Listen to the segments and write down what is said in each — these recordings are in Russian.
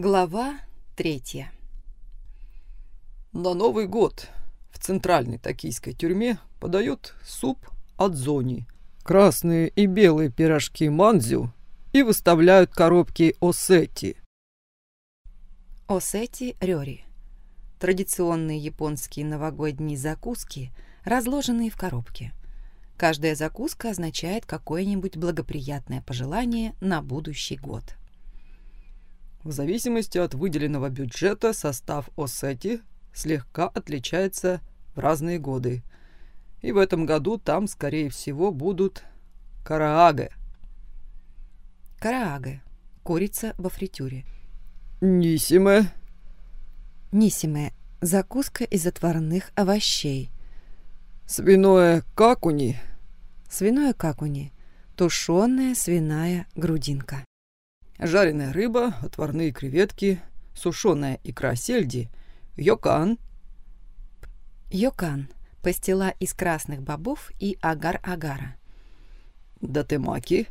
Глава третья На Новый год в центральной токийской тюрьме подают суп адзони, красные и белые пирожки манзю и выставляют коробки осети. Осети рёри. Традиционные японские новогодние закуски, разложенные в коробке. Каждая закуска означает какое-нибудь благоприятное пожелание на будущий год. В зависимости от выделенного бюджета состав осети слегка отличается в разные годы. И в этом году там, скорее всего, будут карааге. Карааге. Курица во фритюре. Нисиме. Нисиме. Закуска из отварных овощей. Свиное какуни. Свиное какуни. Тушеная свиная грудинка. Жареная рыба, отварные креветки, сушеная икра сельди, йокан. Йокан. Пастила из красных бобов и агар-агара. Датемаки.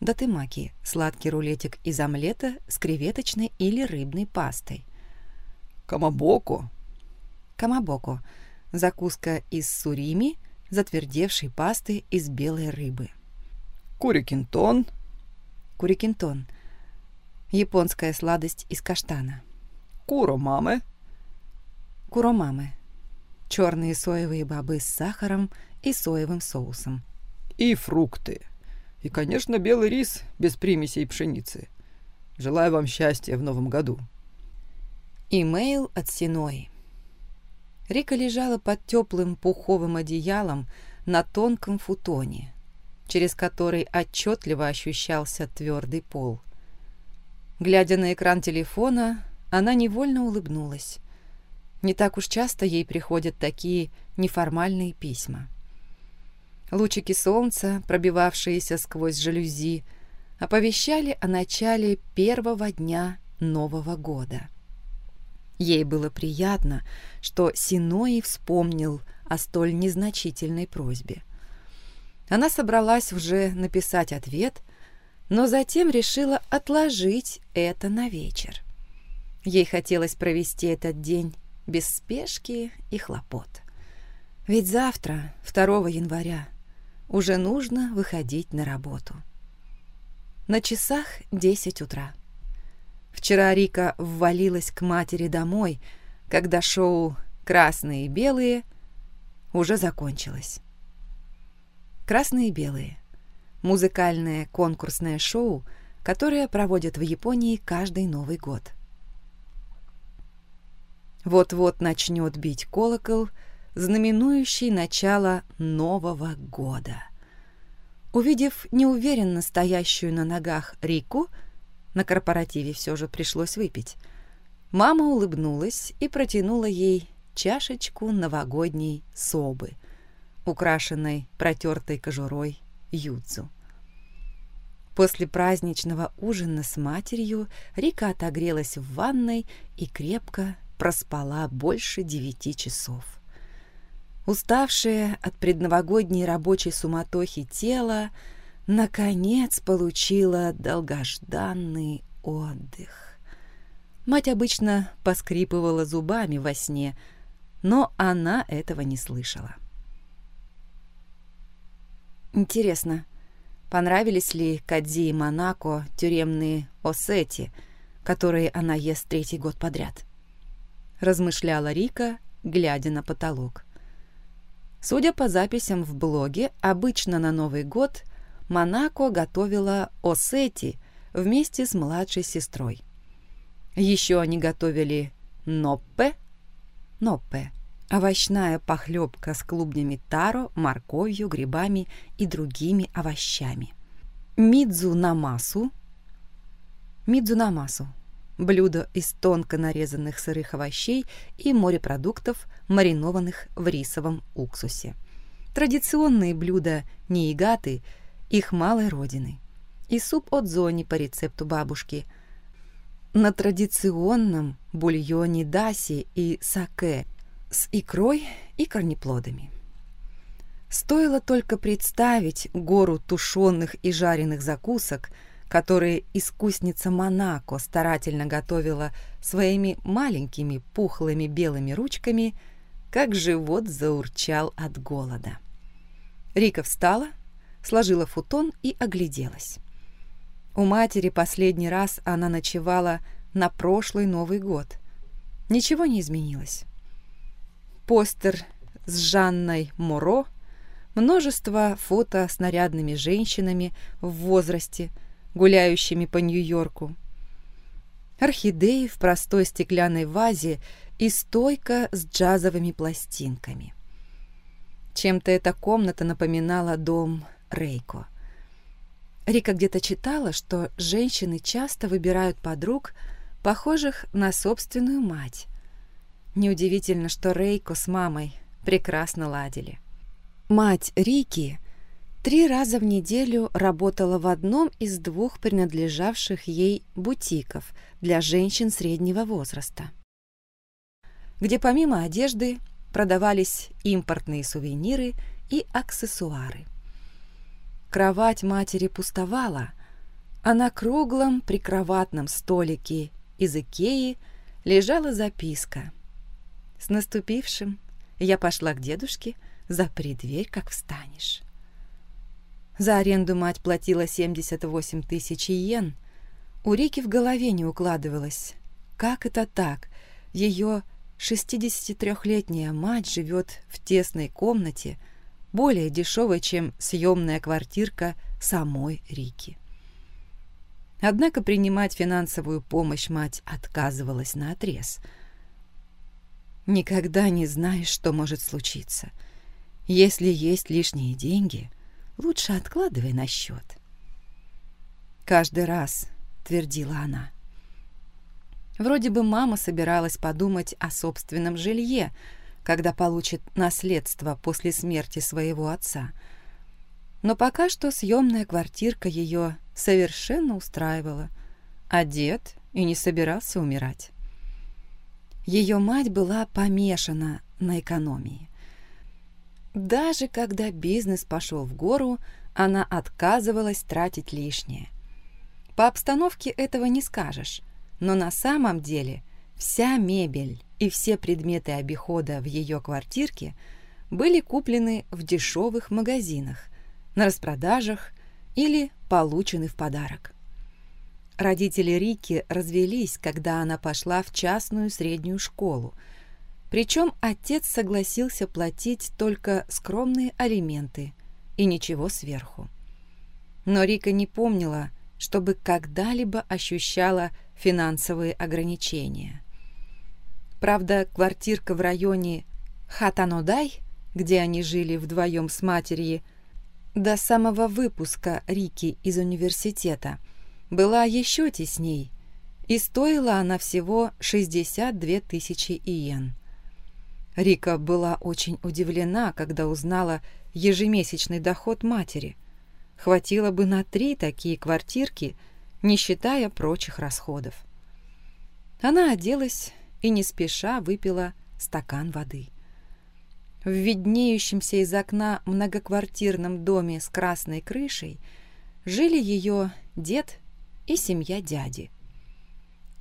Датемаки – сладкий рулетик из омлета с креветочной или рыбной пастой. Камабоко. Камабоко – закуска из сурими, затвердевшей пасты из белой рыбы. Курикинтон. Курикинтон – японская сладость из каштана. Куромаме. Куромаме – черные соевые бобы с сахаром и соевым соусом. И фрукты. И, конечно, белый рис без примесей пшеницы. Желаю вам счастья в новом году. Имейл от Синои. Рика лежала под теплым пуховым одеялом на тонком футоне, через который отчетливо ощущался твердый пол. Глядя на экран телефона, она невольно улыбнулась. Не так уж часто ей приходят такие неформальные письма. Лучики солнца, пробивавшиеся сквозь жалюзи, оповещали о начале первого дня Нового года. Ей было приятно, что Синои вспомнил о столь незначительной просьбе. Она собралась уже написать ответ, но затем решила отложить это на вечер. Ей хотелось провести этот день без спешки и хлопот. Ведь завтра, 2 января, уже нужно выходить на работу. На часах 10 утра. Вчера Рика ввалилась к матери домой, когда шоу «Красные и белые» уже закончилось. «Красные и белые» — музыкальное конкурсное шоу, которое проводят в Японии каждый Новый год. Вот-вот начнет бить колокол — знаменующий начало Нового года. Увидев неуверенно стоящую на ногах Рику, на корпоративе все же пришлось выпить, мама улыбнулась и протянула ей чашечку новогодней собы, украшенной протертой кожурой юдзу. После праздничного ужина с матерью Рика отогрелась в ванной и крепко проспала больше девяти часов. Уставшее от предновогодней рабочей суматохи тело наконец получило долгожданный отдых. Мать обычно поскрипывала зубами во сне, но она этого не слышала. Интересно, понравились ли Кадзи и Монако тюремные осети, которые она ест третий год подряд? Размышляла Рика, глядя на потолок. Судя по записям в блоге, обычно на Новый год Монако готовила осети вместе с младшей сестрой. Еще они готовили ноппе, ноппе, овощная похлебка с клубнями таро, морковью, грибами и другими овощами. Мидзу намасу, мидзу намасу блюдо из тонко нарезанных сырых овощей и морепродуктов, маринованных в рисовом уксусе. Традиционные блюда неигаты, их малой родины. И суп от зони по рецепту бабушки. На традиционном бульоне даси и саке с икрой и корнеплодами. Стоило только представить гору тушеных и жареных закусок, которые искусница Монако старательно готовила своими маленькими пухлыми белыми ручками, как живот заурчал от голода. Рика встала, сложила футон и огляделась. У матери последний раз она ночевала на прошлый Новый год. Ничего не изменилось. Постер с Жанной Моро, множество фото с нарядными женщинами в возрасте, гуляющими по Нью-Йорку, орхидеи в простой стеклянной вазе и стойка с джазовыми пластинками. Чем-то эта комната напоминала дом Рейко. Рика где-то читала, что женщины часто выбирают подруг, похожих на собственную мать. Неудивительно, что Рейко с мамой прекрасно ладили. Мать Рики три раза в неделю работала в одном из двух принадлежавших ей бутиков для женщин среднего возраста, где помимо одежды продавались импортные сувениры и аксессуары. Кровать матери пустовала, а на круглом прикроватном столике из Икеи лежала записка. «С наступившим я пошла к дедушке, запри дверь, как встанешь». За аренду мать платила 78 тысяч йен. У Рики в голове не укладывалось. Как это так? Ее 63-летняя мать живет в тесной комнате, более дешевой, чем съемная квартирка самой Рики. Однако принимать финансовую помощь мать отказывалась на отрез. Никогда не знаешь, что может случиться. Если есть лишние деньги, лучше откладывай на счет. Каждый раз, твердила она. Вроде бы мама собиралась подумать о собственном жилье, когда получит наследство после смерти своего отца. Но пока что съемная квартирка ее совершенно устраивала, а дед и не собирался умирать. Ее мать была помешана на экономии. Даже когда бизнес пошел в гору, она отказывалась тратить лишнее. По обстановке этого не скажешь, но на самом деле вся мебель и все предметы обихода в ее квартирке были куплены в дешевых магазинах, на распродажах или получены в подарок. Родители Рики развелись, когда она пошла в частную среднюю школу, причем отец согласился платить только скромные алименты и ничего сверху. Но Рика не помнила, чтобы когда-либо ощущала финансовые ограничения. Правда, квартирка в районе Хатанодай, где они жили вдвоем с матерью, до самого выпуска Рики из университета, была еще тесней, и стоила она всего 62 тысячи иен. Рика была очень удивлена, когда узнала ежемесячный доход матери. Хватило бы на три такие квартирки, не считая прочих расходов. Она оделась и не спеша выпила стакан воды. В виднеющемся из окна многоквартирном доме с красной крышей жили ее дед и семья дяди.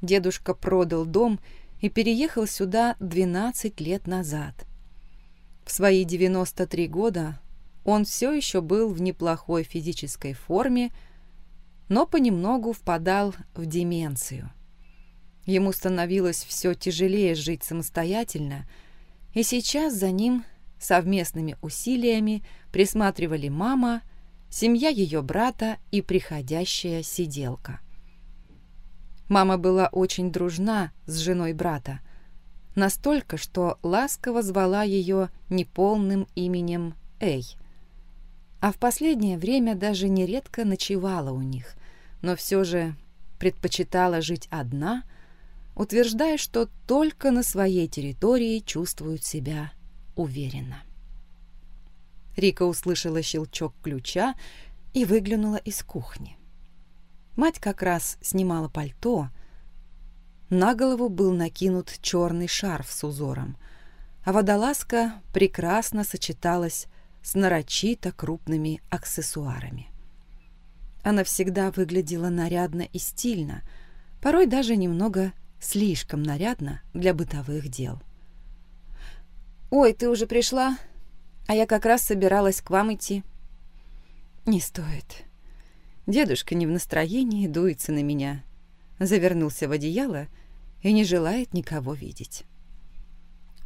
Дедушка продал дом и переехал сюда 12 лет назад. В свои 93 года он все еще был в неплохой физической форме, но понемногу впадал в деменцию. Ему становилось все тяжелее жить самостоятельно, и сейчас за ним совместными усилиями присматривали мама, семья ее брата и приходящая сиделка. Мама была очень дружна с женой брата, настолько, что ласково звала ее неполным именем Эй. А в последнее время даже нередко ночевала у них, но все же предпочитала жить одна – утверждая, что только на своей территории чувствуют себя уверенно. Рика услышала щелчок ключа и выглянула из кухни. Мать как раз снимала пальто. На голову был накинут черный шарф с узором, а водолазка прекрасно сочеталась с нарочито крупными аксессуарами. она всегда выглядела нарядно и стильно, порой даже немного слишком нарядно для бытовых дел. «Ой, ты уже пришла? А я как раз собиралась к вам идти». «Не стоит. Дедушка не в настроении, дуется на меня, завернулся в одеяло и не желает никого видеть».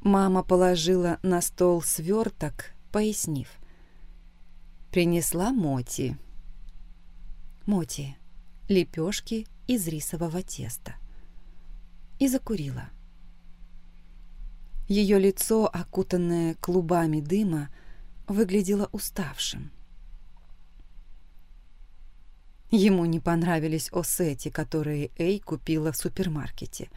Мама положила на стол сверток, пояснив. Принесла Моти. Моти. Лепешки из рисового теста. И закурила. Ее лицо, окутанное клубами дыма, выглядело уставшим. Ему не понравились осети, которые Эй купила в супермаркете.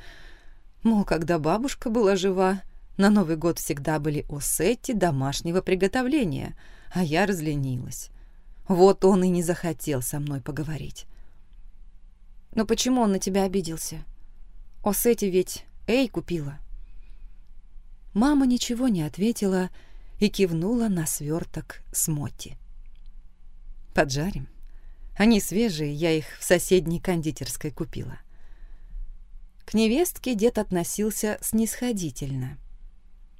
Мол, когда бабушка была жива, на Новый год всегда были осети домашнего приготовления, а я разленилась. Вот он и не захотел со мной поговорить. «Но почему он на тебя обиделся? Осети ведь Эй купила». Мама ничего не ответила и кивнула на сверток с моти. «Поджарим. Они свежие, я их в соседней кондитерской купила». К невестке дед относился снисходительно,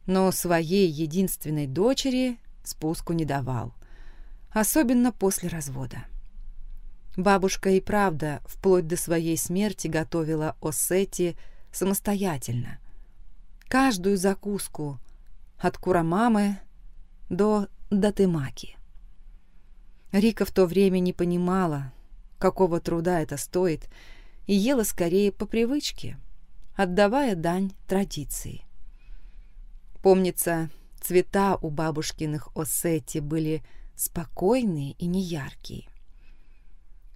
но своей единственной дочери спуску не давал, особенно после развода. Бабушка и правда вплоть до своей смерти готовила осети самостоятельно, каждую закуску от курамамы до датымаки. Рика в то время не понимала, какого труда это стоит, и ела скорее по привычке, отдавая дань традиции. Помнится, цвета у бабушкиных осети были спокойные и неяркие.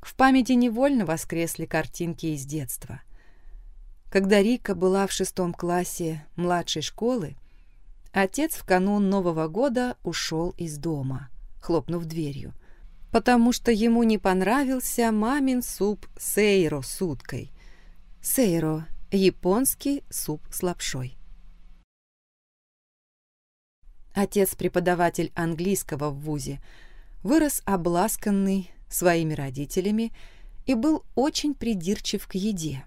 В памяти невольно воскресли картинки из детства. Когда Рика была в шестом классе младшей школы, отец в канун Нового года ушел из дома, хлопнув дверью, потому что ему не понравился мамин суп сейро с уткой. Сейро – японский суп с лапшой. Отец, преподаватель английского в ВУЗе, вырос обласканный своими родителями и был очень придирчив к еде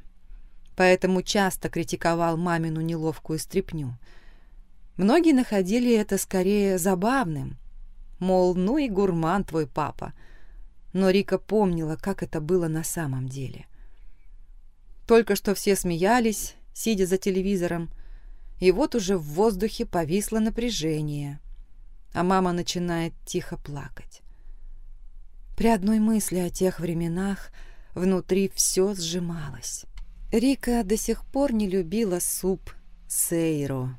поэтому часто критиковал мамину неловкую стряпню. Многие находили это скорее забавным, мол, ну и гурман твой папа. Но Рика помнила, как это было на самом деле. Только что все смеялись, сидя за телевизором, и вот уже в воздухе повисло напряжение, а мама начинает тихо плакать. При одной мысли о тех временах внутри все сжималось. Рика до сих пор не любила суп сейро.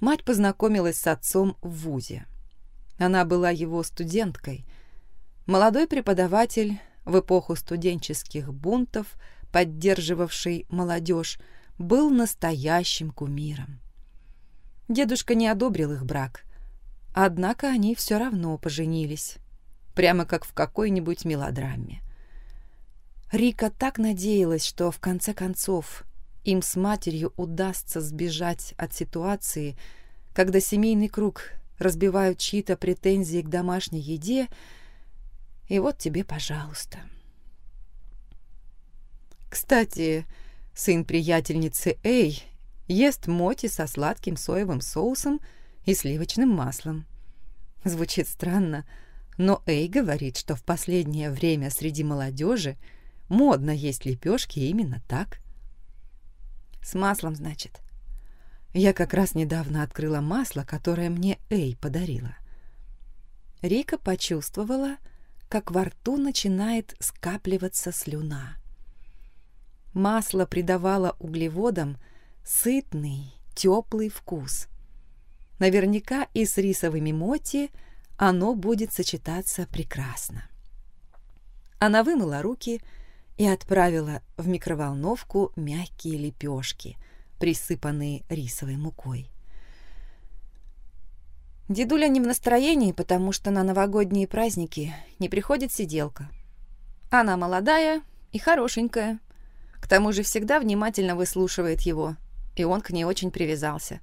Мать познакомилась с отцом в ВУЗе. Она была его студенткой. Молодой преподаватель в эпоху студенческих бунтов, поддерживавший молодежь, был настоящим кумиром. Дедушка не одобрил их брак, однако они все равно поженились, прямо как в какой-нибудь мелодраме. Рика так надеялась, что в конце концов им с матерью удастся сбежать от ситуации, когда семейный круг разбивают чьи-то претензии к домашней еде, и вот тебе, пожалуйста. Кстати, сын приятельницы Эй ест моти со сладким соевым соусом и сливочным маслом. Звучит странно, но Эй говорит, что в последнее время среди молодежи – Модно есть лепешки именно так. С маслом, значит. Я как раз недавно открыла масло, которое мне Эй подарила. Рика почувствовала, как во рту начинает скапливаться слюна. Масло придавало углеводам сытный, теплый вкус. Наверняка и с рисовыми моти оно будет сочетаться прекрасно. Она вымыла руки и отправила в микроволновку мягкие лепешки, присыпанные рисовой мукой. Дедуля не в настроении, потому что на новогодние праздники не приходит сиделка. Она молодая и хорошенькая. К тому же всегда внимательно выслушивает его, и он к ней очень привязался.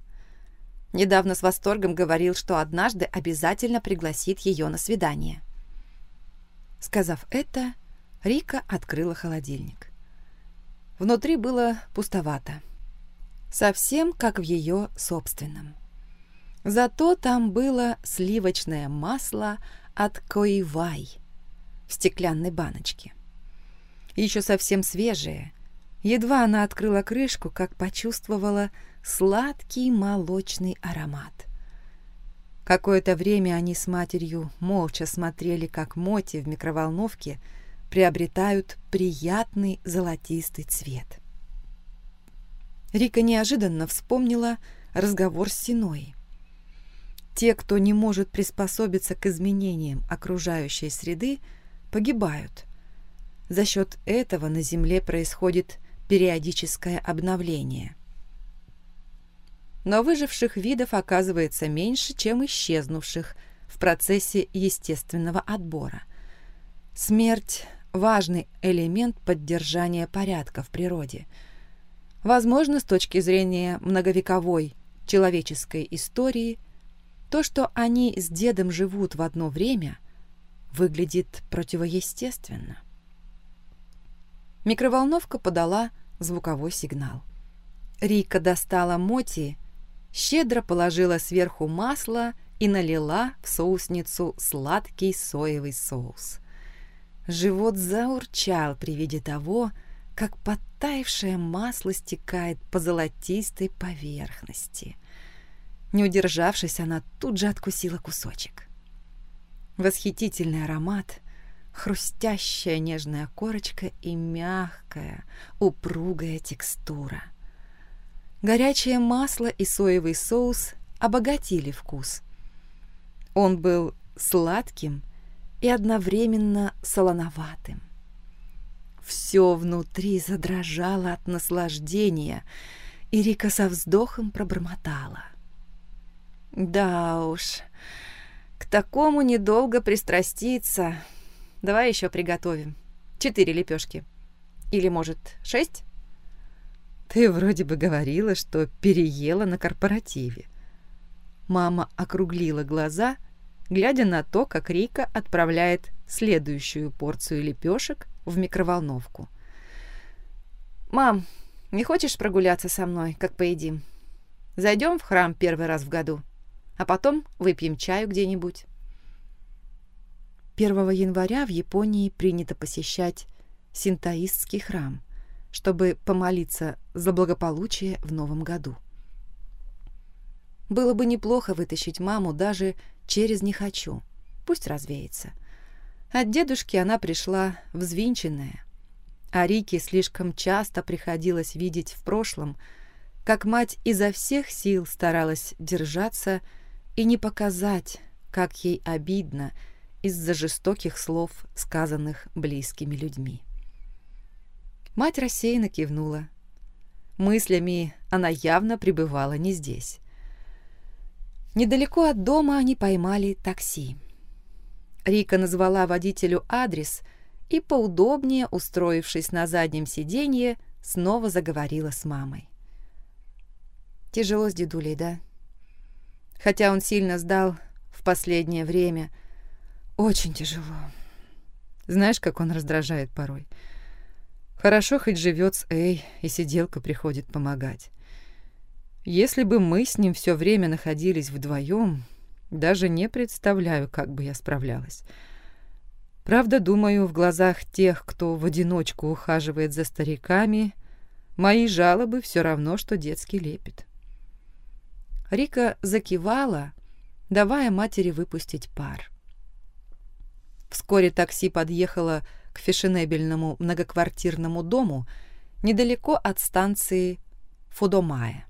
Недавно с восторгом говорил, что однажды обязательно пригласит ее на свидание. Сказав это, Рика открыла холодильник. Внутри было пустовато. Совсем как в ее собственном. Зато там было сливочное масло от Коивай в стеклянной баночке. Еще совсем свежее. Едва она открыла крышку, как почувствовала сладкий молочный аромат. Какое-то время они с матерью молча смотрели, как моти в микроволновке приобретают приятный золотистый цвет. Рика неожиданно вспомнила разговор с Синой. Те, кто не может приспособиться к изменениям окружающей среды, погибают. За счет этого на Земле происходит периодическое обновление. Но выживших видов оказывается меньше, чем исчезнувших в процессе естественного отбора. Смерть – важный элемент поддержания порядка в природе. Возможно, с точки зрения многовековой человеческой истории – то, что они с дедом живут в одно время, выглядит противоестественно. Микроволновка подала звуковой сигнал. Рика достала моти, щедро положила сверху масло и налила в соусницу сладкий соевый соус. Живот заурчал при виде того, как подтаявшее масло стекает по золотистой поверхности. Не удержавшись, она тут же откусила кусочек. Восхитительный аромат, хрустящая нежная корочка и мягкая, упругая текстура. Горячее масло и соевый соус обогатили вкус. Он был сладким и одновременно солоноватым. Все внутри задрожало от наслаждения, и Рика со вздохом пробормотала. Да уж, к такому недолго пристраститься. Давай еще приготовим. Четыре лепешки. Или, может, шесть? Ты вроде бы говорила, что переела на корпоративе. Мама округлила глаза, глядя на то, как Рика отправляет следующую порцию лепешек в микроволновку. «Мам, не хочешь прогуляться со мной, как поедим? Зайдем в храм первый раз в году?» а потом выпьем чаю где-нибудь. 1 января в Японии принято посещать синтоистский храм, чтобы помолиться за благополучие в новом году. Было бы неплохо вытащить маму даже через «не хочу», пусть развеется. От дедушки она пришла взвинченная, а Рике слишком часто приходилось видеть в прошлом, как мать изо всех сил старалась держаться и не показать, как ей обидно из-за жестоких слов, сказанных близкими людьми. Мать рассеянно кивнула. Мыслями она явно пребывала не здесь. Недалеко от дома они поймали такси. Рика назвала водителю адрес и, поудобнее устроившись на заднем сиденье, снова заговорила с мамой. «Тяжело с дедулей, да?» хотя он сильно сдал в последнее время. Очень тяжело. Знаешь, как он раздражает порой. Хорошо хоть живет с Эй, и сиделка приходит помогать. Если бы мы с ним все время находились вдвоем, даже не представляю, как бы я справлялась. Правда, думаю, в глазах тех, кто в одиночку ухаживает за стариками, мои жалобы все равно, что детский лепет. Рика закивала, давая матери выпустить пар. Вскоре такси подъехало к фешенебельному многоквартирному дому недалеко от станции Фудомая.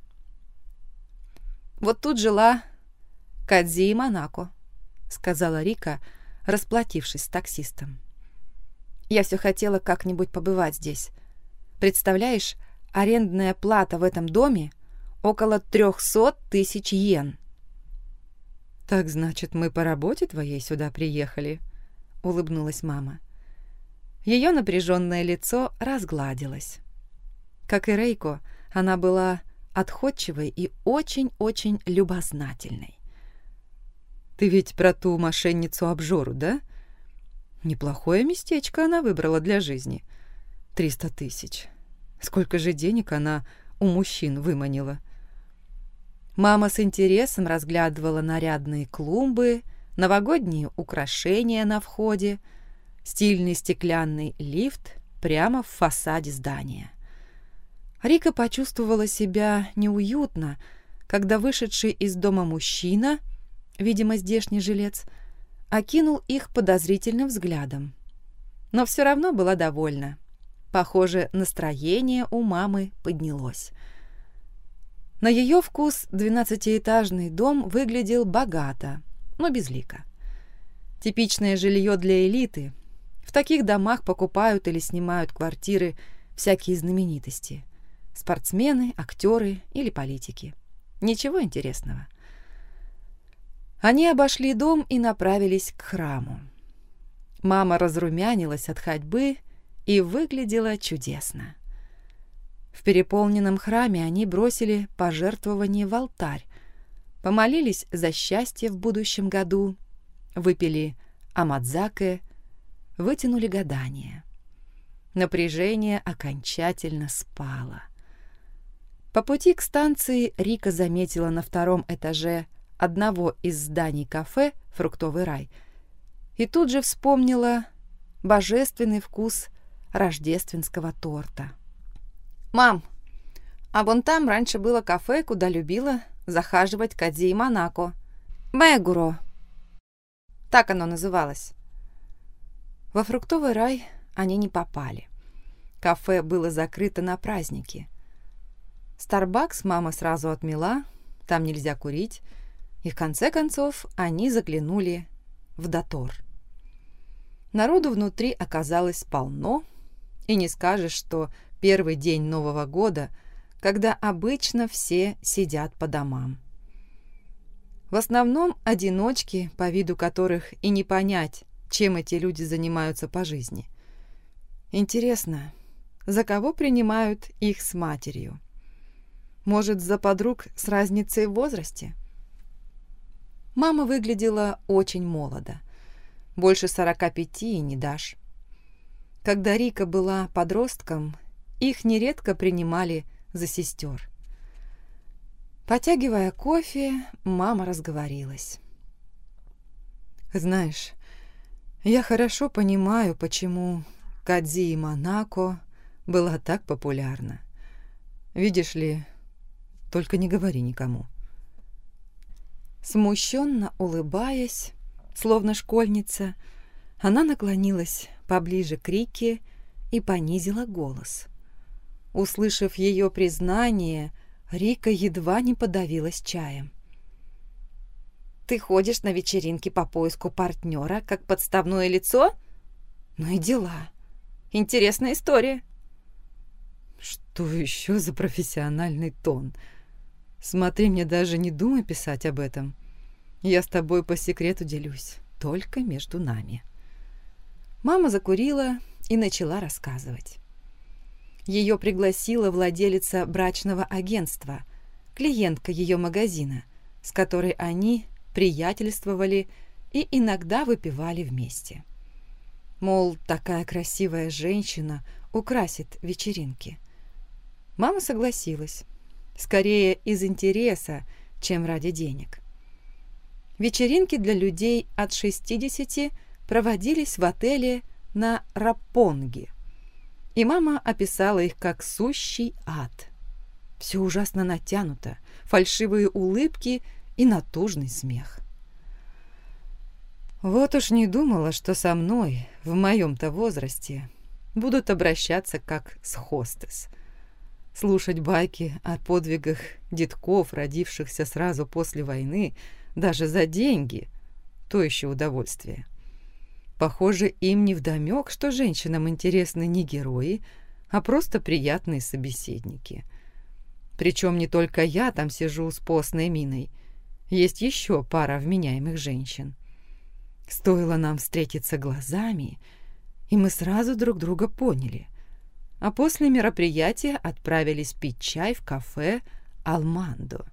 «Вот тут жила Кадзи и Монако», — сказала Рика, расплатившись с таксистом. «Я все хотела как-нибудь побывать здесь. Представляешь, арендная плата в этом доме — около трехсот тысяч йен. «Так значит, мы по работе твоей сюда приехали?» — улыбнулась мама. Ее напряженное лицо разгладилось. Как и Рейко, она была отходчивой и очень-очень любознательной. «Ты ведь про ту мошенницу-обжору, да?» Неплохое местечко она выбрала для жизни. Триста тысяч. Сколько же денег она у мужчин выманила. Мама с интересом разглядывала нарядные клумбы, новогодние украшения на входе, стильный стеклянный лифт прямо в фасаде здания. Рика почувствовала себя неуютно, когда вышедший из дома мужчина, видимо, здешний жилец, окинул их подозрительным взглядом. Но все равно была довольна. Похоже, настроение у мамы поднялось. На ее вкус двенадцатиэтажный дом выглядел богато, но безлико. Типичное жилье для элиты. В таких домах покупают или снимают квартиры всякие знаменитости. Спортсмены, актеры или политики. Ничего интересного. Они обошли дом и направились к храму. Мама разрумянилась от ходьбы и выглядела чудесно. В переполненном храме они бросили пожертвование в алтарь, помолились за счастье в будущем году, выпили амадзаке, вытянули гадание. Напряжение окончательно спало. По пути к станции Рика заметила на втором этаже одного из зданий кафе «Фруктовый рай» и тут же вспомнила божественный вкус рождественского торта. «Мам, а вон там раньше было кафе, куда любила захаживать Кадзи и Монако. Мэгуро. Так оно называлось». Во фруктовый рай они не попали. Кафе было закрыто на праздники. Старбакс мама сразу отмела, там нельзя курить, и в конце концов они заглянули в Дотор. Народу внутри оказалось полно, и не скажешь, что первый день Нового года, когда обычно все сидят по домам. В основном одиночки, по виду которых и не понять, чем эти люди занимаются по жизни. Интересно, за кого принимают их с матерью? Может, за подруг с разницей в возрасте? Мама выглядела очень молодо. Больше сорока пяти и не дашь. Когда Рика была подростком, их нередко принимали за сестер. Потягивая кофе, мама разговорилась. «Знаешь, я хорошо понимаю, почему Кадзи и Монако была так популярна. Видишь ли, только не говори никому. Смущенно улыбаясь, словно школьница, она наклонилась поближе к Рике и понизила голос. Услышав ее признание, Рика едва не подавилась чаем. «Ты ходишь на вечеринки по поиску партнера, как подставное лицо? Ну и дела. Интересная история». «Что еще за профессиональный тон?» Смотри, мне даже не думай писать об этом. Я с тобой по секрету делюсь, только между нами. Мама закурила и начала рассказывать. Ее пригласила владелица брачного агентства, клиентка ее магазина, с которой они приятельствовали и иногда выпивали вместе. Мол, такая красивая женщина украсит вечеринки. Мама согласилась скорее из интереса, чем ради денег. Вечеринки для людей от 60 проводились в отеле на Рапонге, и мама описала их как сущий ад. Все ужасно натянуто, фальшивые улыбки и натужный смех. Вот уж не думала, что со мной в моем-то возрасте будут обращаться как с хостес – Слушать байки о подвигах детков, родившихся сразу после войны, даже за деньги – то еще удовольствие. Похоже, им не вдомек, что женщинам интересны не герои, а просто приятные собеседники. Причем не только я там сижу с постной миной. Есть еще пара вменяемых женщин. Стоило нам встретиться глазами, и мы сразу друг друга поняли а после мероприятия отправились пить чай в кафе «Алмандо».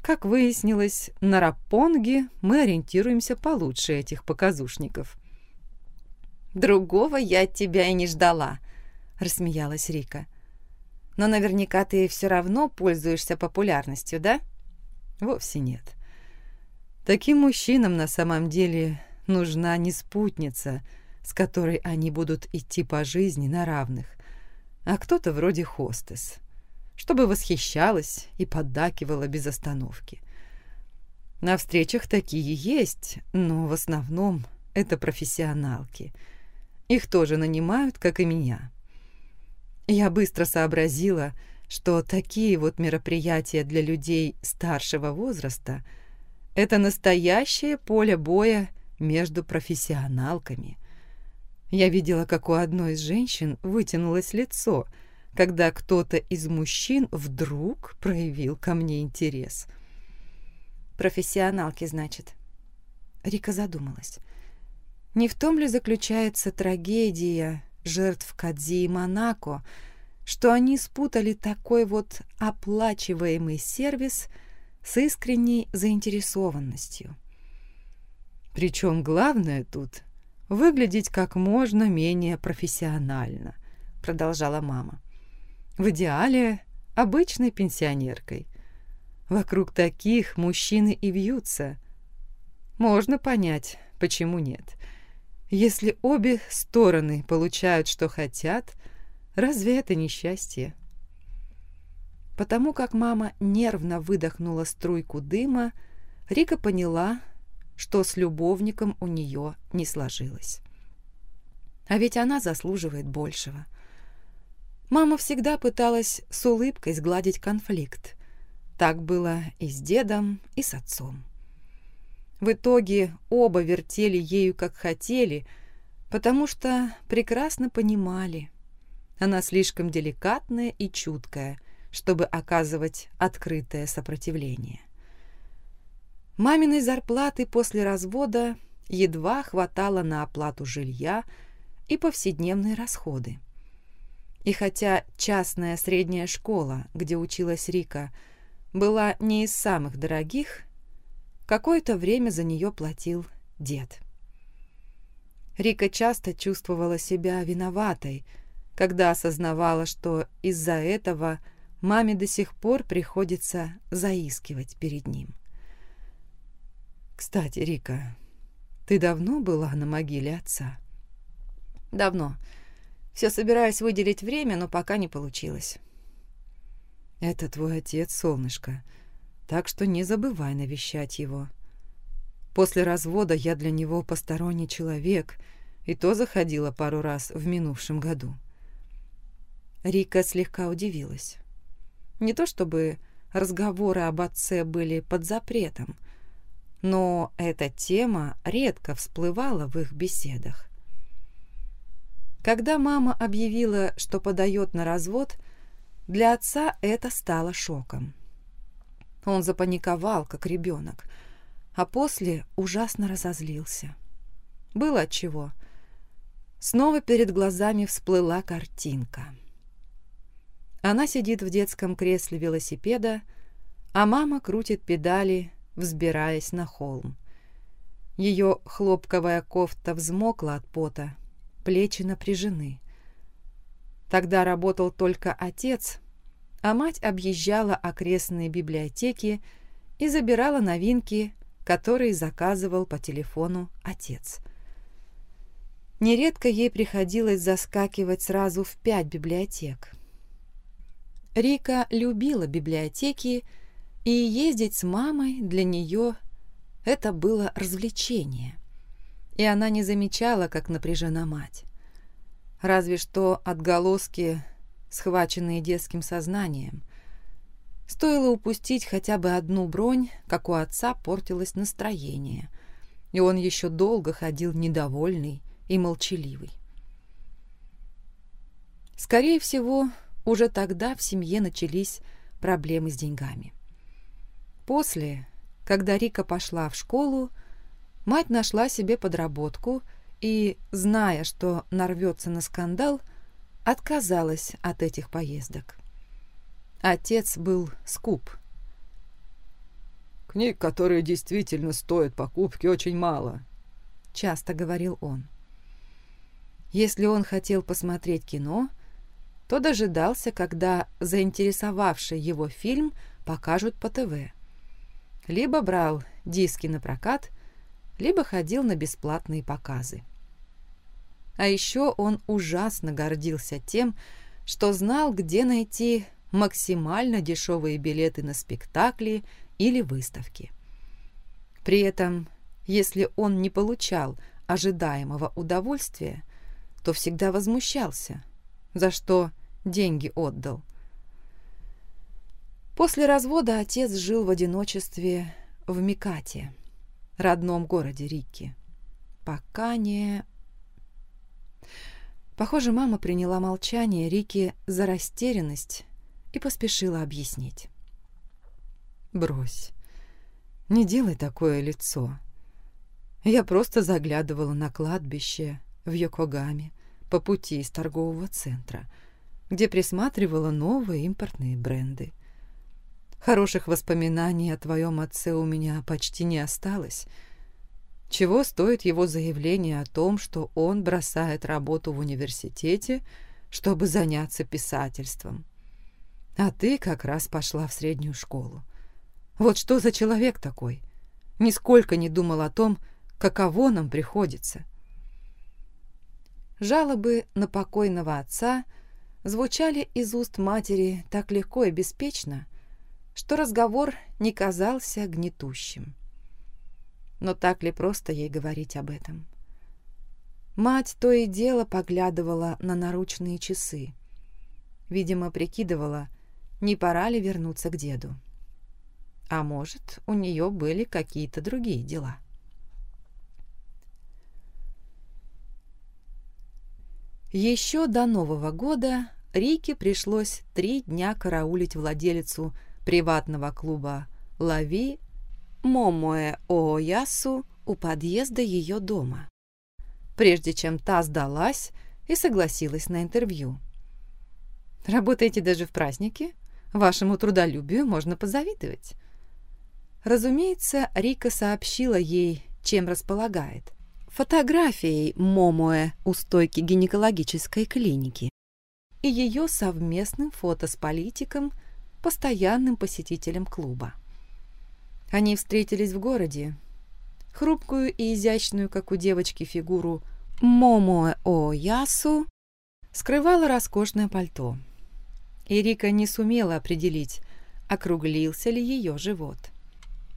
Как выяснилось, на Рапонге мы ориентируемся получше этих показушников. Другого я от тебя и не ждала, рассмеялась Рика. Но наверняка ты все равно пользуешься популярностью, да? Вовсе нет. Таким мужчинам на самом деле нужна не спутница, с которой они будут идти по жизни на равных, а кто-то вроде хостес, чтобы восхищалась и поддакивала без остановки. На встречах такие есть, но в основном это профессионалки. Их тоже нанимают, как и меня. Я быстро сообразила, что такие вот мероприятия для людей старшего возраста – это настоящее поле боя между профессионалками. Я видела, как у одной из женщин вытянулось лицо, когда кто-то из мужчин вдруг проявил ко мне интерес. «Профессионалки, значит?» Рика задумалась. Не в том ли заключается трагедия жертв Кадзи и Монако, что они спутали такой вот оплачиваемый сервис с искренней заинтересованностью? Причем главное тут — выглядеть как можно менее профессионально, продолжала мама. В идеале обычной пенсионеркой. Вокруг таких мужчины и вьются. Можно понять, почему нет. Если обе стороны получают, что хотят, разве это не счастье? Потому как мама нервно выдохнула струйку дыма, Рика поняла, что с любовником у нее не сложилось. А ведь она заслуживает большего. Мама всегда пыталась с улыбкой сгладить конфликт. Так было и с дедом, и с отцом. В итоге оба вертели ею как хотели, потому что прекрасно понимали, она слишком деликатная и чуткая, чтобы оказывать открытое сопротивление. Маминой зарплаты после развода едва хватало на оплату жилья и повседневные расходы. И хотя частная средняя школа, где училась Рика, была не из самых дорогих, какое-то время за нее платил дед. Рика часто чувствовала себя виноватой, когда осознавала, что из-за этого маме до сих пор приходится заискивать перед ним. «Кстати, Рика, ты давно была на могиле отца?» «Давно. Все собираюсь выделить время, но пока не получилось». «Это твой отец, солнышко так что не забывай навещать его. После развода я для него посторонний человек, и то заходила пару раз в минувшем году. Рика слегка удивилась. Не то чтобы разговоры об отце были под запретом, но эта тема редко всплывала в их беседах. Когда мама объявила, что подает на развод, для отца это стало шоком. Он запаниковал, как ребенок, а после ужасно разозлился. Было отчего. Снова перед глазами всплыла картинка. Она сидит в детском кресле велосипеда, а мама крутит педали, взбираясь на холм. Ее хлопковая кофта взмокла от пота, плечи напряжены. Тогда работал только отец, а мать объезжала окрестные библиотеки и забирала новинки, которые заказывал по телефону отец. Нередко ей приходилось заскакивать сразу в пять библиотек. Рика любила библиотеки, и ездить с мамой для нее это было развлечение. И она не замечала, как напряжена мать. Разве что отголоски схваченные детским сознанием. Стоило упустить хотя бы одну бронь, как у отца портилось настроение, и он еще долго ходил недовольный и молчаливый. Скорее всего, уже тогда в семье начались проблемы с деньгами. После, когда Рика пошла в школу, мать нашла себе подработку и, зная, что нарвется на скандал, отказалась от этих поездок. Отец был скуп. «Книг, которые действительно стоят покупки, очень мало», — часто говорил он. Если он хотел посмотреть кино, то дожидался, когда заинтересовавший его фильм покажут по ТВ. Либо брал диски на прокат, либо ходил на бесплатные показы. А еще он ужасно гордился тем, что знал, где найти максимально дешевые билеты на спектакли или выставки. При этом, если он не получал ожидаемого удовольствия, то всегда возмущался, за что деньги отдал. После развода отец жил в одиночестве в Микате, родном городе Рикки, пока не... Похоже, мама приняла молчание Рики за растерянность и поспешила объяснить. «Брось, не делай такое лицо. Я просто заглядывала на кладбище в Йокогаме по пути из торгового центра, где присматривала новые импортные бренды. Хороших воспоминаний о твоем отце у меня почти не осталось. Чего стоит его заявление о том, что он бросает работу в университете, чтобы заняться писательством? А ты как раз пошла в среднюю школу. Вот что за человек такой? Нисколько не думал о том, каково нам приходится. Жалобы на покойного отца звучали из уст матери так легко и беспечно, что разговор не казался гнетущим. Но так ли просто ей говорить об этом? Мать то и дело поглядывала на наручные часы. Видимо, прикидывала, не пора ли вернуться к деду. А может, у нее были какие-то другие дела. Еще до Нового года Рике пришлось три дня караулить владелицу приватного клуба «Лави» Момоэ Ооясу у подъезда ее дома, прежде чем та сдалась и согласилась на интервью. «Работаете даже в праздники? Вашему трудолюбию можно позавидовать». Разумеется, Рика сообщила ей, чем располагает. Фотографией Момоэ у стойки гинекологической клиники и ее совместным фото с политиком – постоянным посетителем клуба. Они встретились в городе. Хрупкую и изящную, как у девочки, фигуру Момоэ Оясу скрывало роскошное пальто. Ирика не сумела определить, округлился ли ее живот.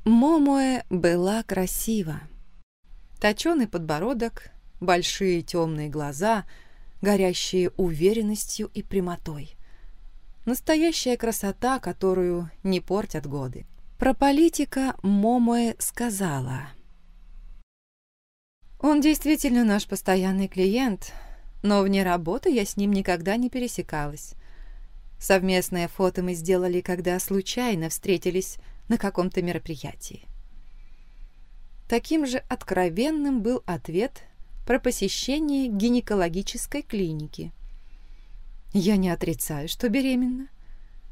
Момоэ была красива. Точеный подбородок, большие темные глаза, горящие уверенностью и прямотой. Настоящая красота, которую не портят годы. Про политика Момоэ сказала. «Он действительно наш постоянный клиент, но вне работы я с ним никогда не пересекалась. Совместное фото мы сделали, когда случайно встретились на каком-то мероприятии. Таким же откровенным был ответ про посещение гинекологической клиники – я не отрицаю, что беременна,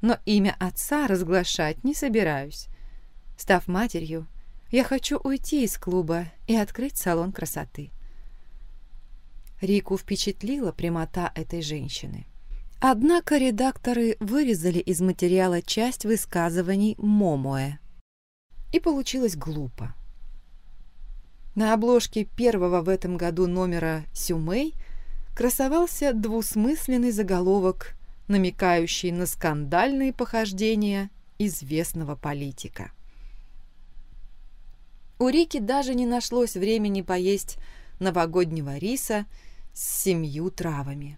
но имя отца разглашать не собираюсь. Став матерью, я хочу уйти из клуба и открыть салон красоты. Рику впечатлила прямота этой женщины. Однако редакторы вырезали из материала часть высказываний Момоэ. И получилось глупо. На обложке первого в этом году номера «Сюмэй» красовался двусмысленный заголовок, намекающий на скандальные похождения известного политика. У Рики даже не нашлось времени поесть новогоднего риса с семью травами.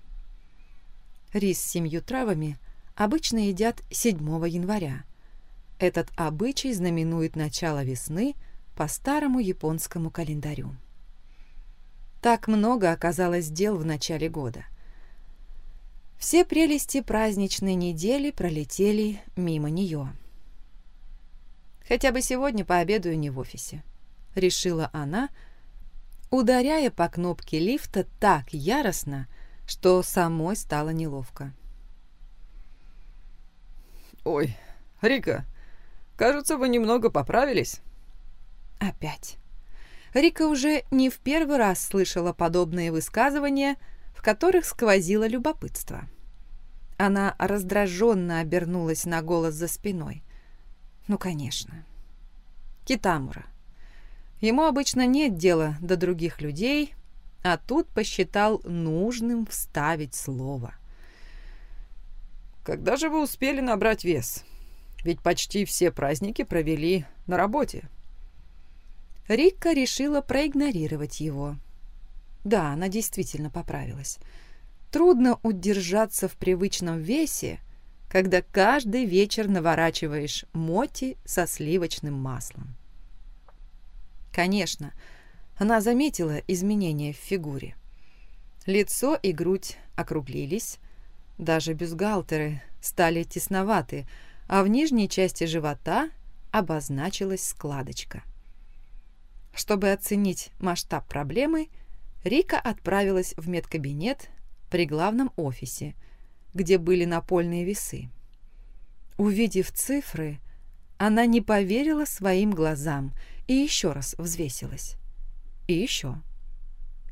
Рис с семью травами обычно едят 7 января. Этот обычай знаменует начало весны по старому японскому календарю. Так много оказалось дел в начале года. Все прелести праздничной недели пролетели мимо нее. «Хотя бы сегодня пообедаю не в офисе», — решила она, ударяя по кнопке лифта так яростно, что самой стало неловко. «Ой, Рика, кажется, вы немного поправились». «Опять». Рика уже не в первый раз слышала подобные высказывания, в которых сквозило любопытство. Она раздраженно обернулась на голос за спиной. Ну, конечно. Китамура. Ему обычно нет дела до других людей, а тут посчитал нужным вставить слово. «Когда же вы успели набрать вес? Ведь почти все праздники провели на работе». Рика решила проигнорировать его. Да, она действительно поправилась. Трудно удержаться в привычном весе, когда каждый вечер наворачиваешь моти со сливочным маслом. Конечно, она заметила изменения в фигуре. Лицо и грудь округлились, даже бюстгальтеры стали тесноваты, а в нижней части живота обозначилась складочка. Чтобы оценить масштаб проблемы, Рика отправилась в медкабинет при главном офисе, где были напольные весы. Увидев цифры, она не поверила своим глазам и еще раз взвесилась. И еще.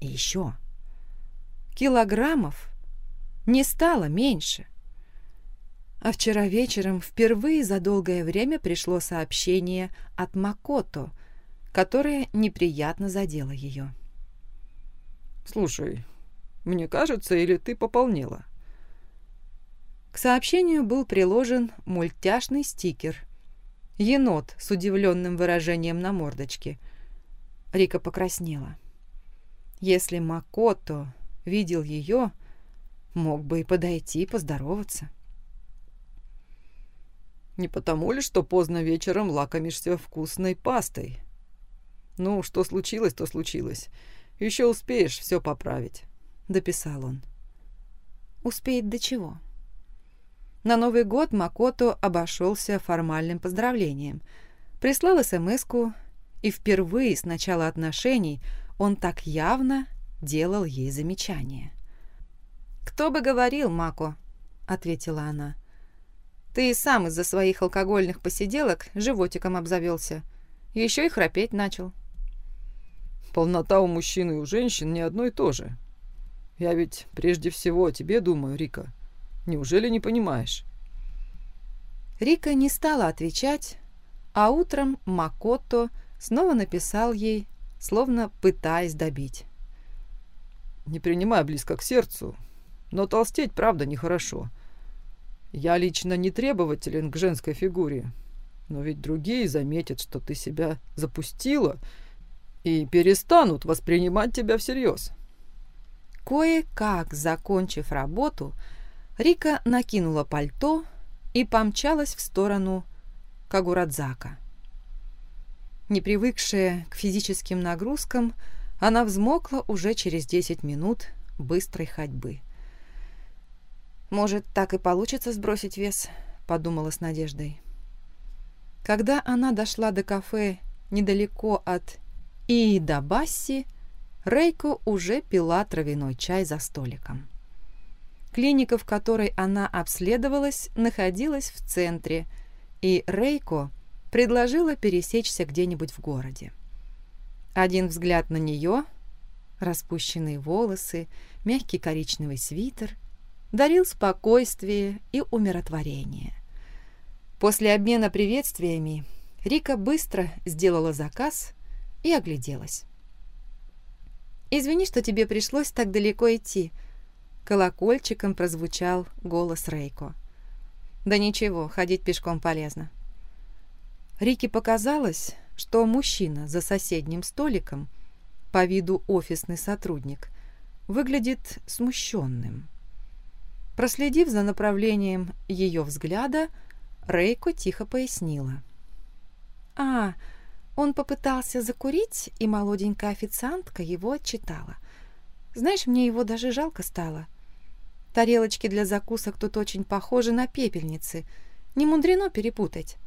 И еще. Килограммов не стало меньше. А вчера вечером впервые за долгое время пришло сообщение от Макото, которое неприятно задело ее. «Слушай, мне кажется, или ты пополнела?» К сообщению был приложен мультяшный стикер. Енот с удивленным выражением на мордочке – Рика покраснела. Если Макото видел ее, мог бы и подойти и поздороваться. Не потому ли, что поздно вечером лакомишься вкусной пастой? Ну, что случилось, то случилось. Еще успеешь все поправить, — дописал он. Успеет до чего? На Новый год Макото обошелся формальным поздравлением. Прислал смс и впервые с начала отношений он так явно делал ей замечания. «Кто бы говорил, Мако?» — ответила она. «Ты и сам из-за своих алкогольных посиделок животиком обзавелся. Еще и храпеть начал». «Полнота у мужчин и у женщин не одно и то же. Я ведь прежде всего о тебе думаю, Рика. Неужели не понимаешь?» Рика не стала отвечать, а утром Макото снова написал ей, словно пытаясь добить. «Не принимай близко к сердцу, но толстеть, правда, нехорошо. Я лично не требователен к женской фигуре, но ведь другие заметят, что ты себя запустила и перестанут воспринимать тебя всерьез». Кое-как, закончив работу, Рика накинула пальто и помчалась в сторону Кагурадзака. Не привыкшая к физическим нагрузкам, она взмокла уже через 10 минут быстрой ходьбы. «Может, так и получится сбросить вес?» – подумала с надеждой. Когда она дошла до кафе недалеко от Иидабасси, Рейко уже пила травяной чай за столиком. Клиника, в которой она обследовалась, находилась в центре, и Рейко – предложила пересечься где-нибудь в городе. Один взгляд на нее, распущенные волосы, мягкий коричневый свитер, дарил спокойствие и умиротворение. После обмена приветствиями Рика быстро сделала заказ и огляделась. «Извини, что тебе пришлось так далеко идти», — колокольчиком прозвучал голос Рейко. «Да ничего, ходить пешком полезно». Рике показалось, что мужчина за соседним столиком, по виду офисный сотрудник, выглядит смущенным. Проследив за направлением ее взгляда, Рейко тихо пояснила. «А, он попытался закурить, и молоденькая официантка его отчитала. Знаешь, мне его даже жалко стало. Тарелочки для закусок тут очень похожи на пепельницы. Не мудрено перепутать.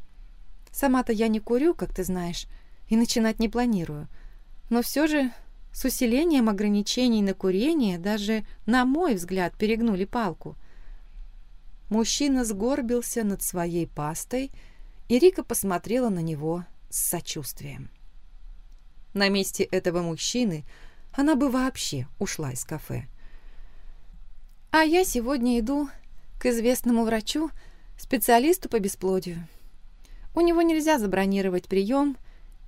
Сама-то я не курю, как ты знаешь, и начинать не планирую. Но все же с усилением ограничений на курение даже, на мой взгляд, перегнули палку. Мужчина сгорбился над своей пастой, и Рика посмотрела на него с сочувствием. На месте этого мужчины она бы вообще ушла из кафе. А я сегодня иду к известному врачу, специалисту по бесплодию. У него нельзя забронировать прием,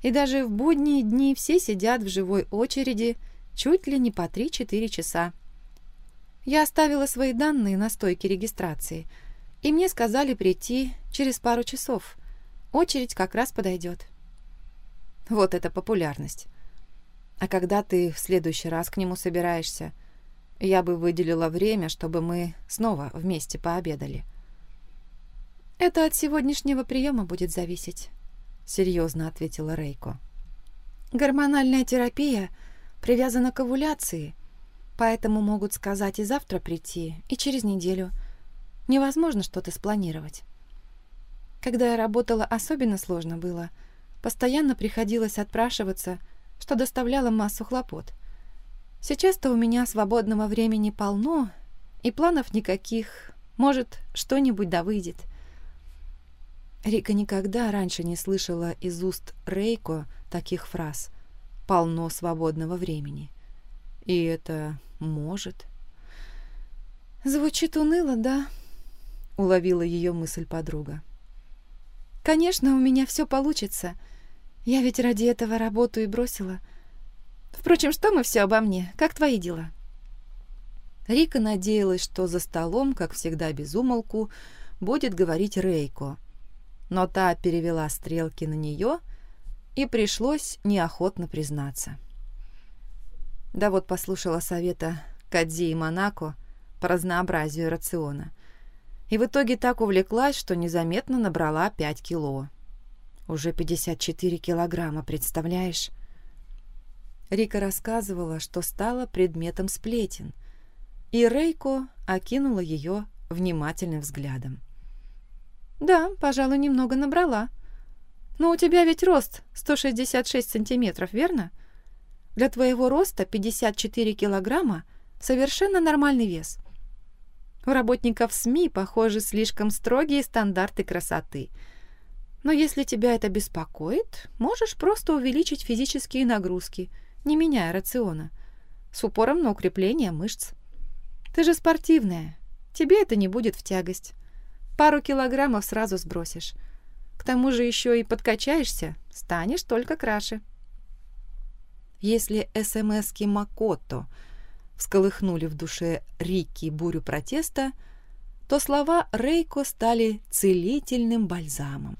и даже в будние дни все сидят в живой очереди чуть ли не по 3-4 часа. Я оставила свои данные на стойке регистрации, и мне сказали прийти через пару часов. Очередь как раз подойдет. Вот это популярность. А когда ты в следующий раз к нему собираешься, я бы выделила время, чтобы мы снова вместе пообедали. Это от сегодняшнего приема будет зависеть, серьезно ответила Рейко. Гормональная терапия привязана к овуляции, поэтому могут сказать и завтра прийти, и через неделю. Невозможно что-то спланировать. Когда я работала, особенно сложно было. Постоянно приходилось отпрашиваться, что доставляло массу хлопот. Сейчас-то у меня свободного времени полно, и планов никаких. Может, что-нибудь да выйдет. Рика никогда раньше не слышала из уст Рейко таких фраз «полно свободного времени». И это может. Звучит уныло, да? Уловила ее мысль подруга. Конечно, у меня все получится. Я ведь ради этого работу и бросила. Впрочем, что мы все обо мне? Как твои дела? Рика надеялась, что за столом, как всегда без умолку, будет говорить Рейко. Но та перевела стрелки на нее, и пришлось неохотно признаться. Да вот послушала совета Кадзи и Монако по разнообразию рациона. И в итоге так увлеклась, что незаметно набрала 5 кило. Уже 54 килограмма, представляешь? Рика рассказывала, что стала предметом сплетен, и Рейко окинула ее внимательным взглядом. «Да, пожалуй, немного набрала. Но у тебя ведь рост 166 сантиметров, верно? Для твоего роста 54 килограмма – совершенно нормальный вес. У работников СМИ, похоже, слишком строгие стандарты красоты. Но если тебя это беспокоит, можешь просто увеличить физические нагрузки, не меняя рациона, с упором на укрепление мышц. Ты же спортивная, тебе это не будет в тягость. Пару килограммов сразу сбросишь. К тому же еще и подкачаешься, станешь только краше. Если СМСки Макото – всколыхнули в душе Рики бурю протеста, то слова Рейко стали целительным бальзамом.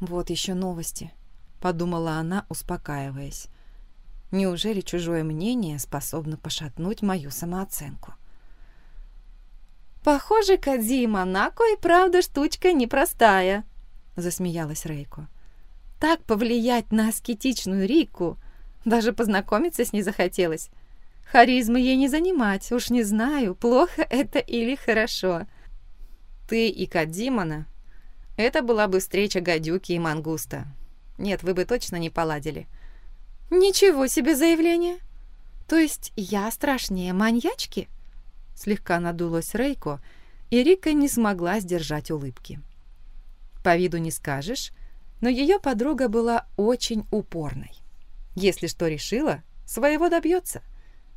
«Вот еще новости», — подумала она, успокаиваясь. «Неужели чужое мнение способно пошатнуть мою самооценку?» «Похоже, Кадзи и Монако и правда штучка непростая», — засмеялась Рейко. «Так повлиять на аскетичную Рику, даже познакомиться с ней захотелось. Харизмы ей не занимать, уж не знаю, плохо это или хорошо. Ты и Кадимана — это была бы встреча гадюки и мангуста. Нет, вы бы точно не поладили. Ничего себе заявление! То есть я страшнее маньячки? Слегка надулась Рейко, и Рика не смогла сдержать улыбки. По виду не скажешь, но ее подруга была очень упорной. Если что решила, своего добьется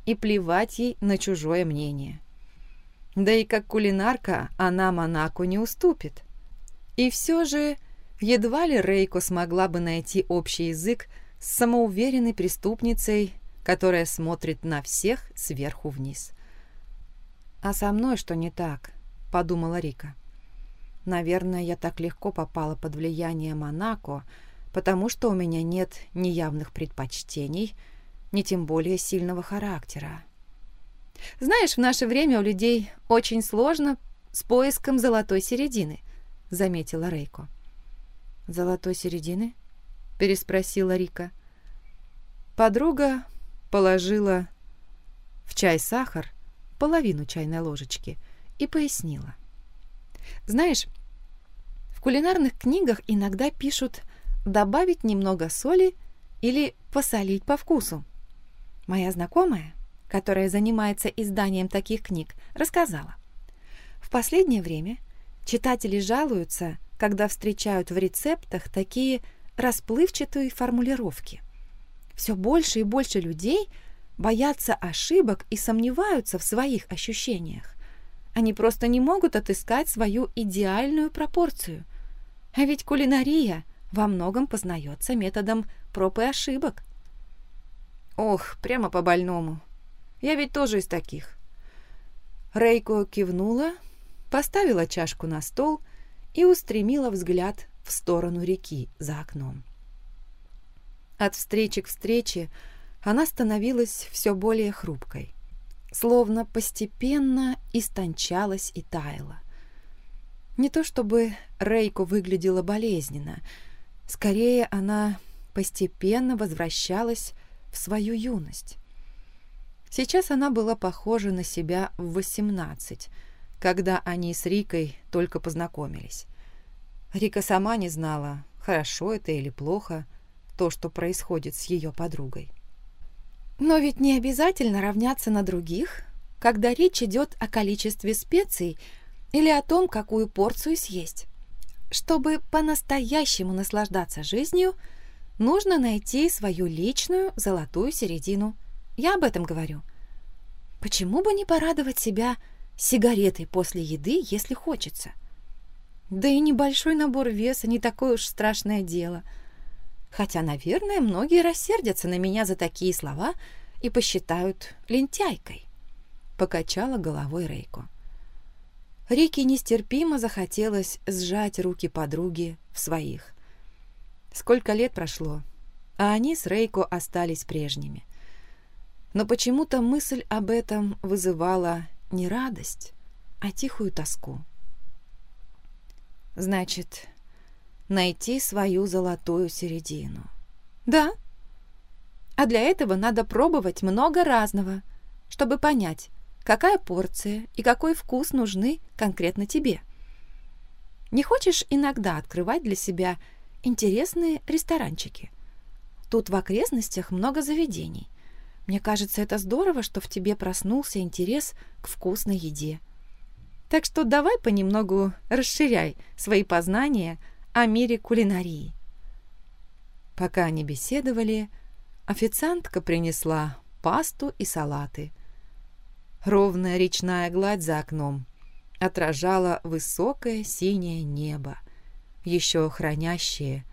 и плевать ей на чужое мнение. Да и как кулинарка она Монако не уступит. И все же едва ли Рейко смогла бы найти общий язык с самоуверенной преступницей, которая смотрит на всех сверху вниз. «А со мной что не так?» – подумала Рика. «Наверное, я так легко попала под влияние Монако, потому что у меня нет ни явных предпочтений – ни тем более сильного характера. «Знаешь, в наше время у людей очень сложно с поиском золотой середины», — заметила Рейко. «Золотой середины?» — переспросила Рика. Подруга положила в чай сахар, половину чайной ложечки, и пояснила. «Знаешь, в кулинарных книгах иногда пишут добавить немного соли или посолить по вкусу. Моя знакомая, которая занимается изданием таких книг, рассказала. В последнее время читатели жалуются, когда встречают в рецептах такие расплывчатые формулировки. Все больше и больше людей боятся ошибок и сомневаются в своих ощущениях. Они просто не могут отыскать свою идеальную пропорцию. А ведь кулинария во многом познается методом проб и ошибок. Ох, прямо по больному. Я ведь тоже из таких. Рейко кивнула, поставила чашку на стол и устремила взгляд в сторону реки за окном. От встречи к встрече она становилась все более хрупкой, словно постепенно истончалась и таяла. Не то чтобы Рейко выглядела болезненно, скорее она постепенно возвращалась в свою юность. Сейчас она была похожа на себя в восемнадцать, когда они с Рикой только познакомились. Рика сама не знала, хорошо это или плохо, то, что происходит с ее подругой. Но ведь не обязательно равняться на других, когда речь идет о количестве специй или о том, какую порцию съесть. Чтобы по-настоящему наслаждаться жизнью, нужно найти свою личную золотую середину. Я об этом говорю. Почему бы не порадовать себя сигаретой после еды, если хочется? Да и небольшой набор веса не такое уж страшное дело – Хотя, наверное, многие рассердятся на меня за такие слова и посчитают лентяйкой. Покачала головой Рейко. Рике нестерпимо захотелось сжать руки подруги в своих. Сколько лет прошло, а они с Рейко остались прежними. Но почему-то мысль об этом вызывала не радость, а тихую тоску. Значит, найти свою золотую середину. Да. А для этого надо пробовать много разного, чтобы понять, какая порция и какой вкус нужны конкретно тебе. Не хочешь иногда открывать для себя интересные ресторанчики? Тут в окрестностях много заведений. Мне кажется, это здорово, что в тебе проснулся интерес к вкусной еде. Так что давай понемногу расширяй свои познания – о мире кулинарии. Пока они беседовали, официантка принесла пасту и салаты. Ровная речная гладь за окном отражала высокое синее небо, еще хранящее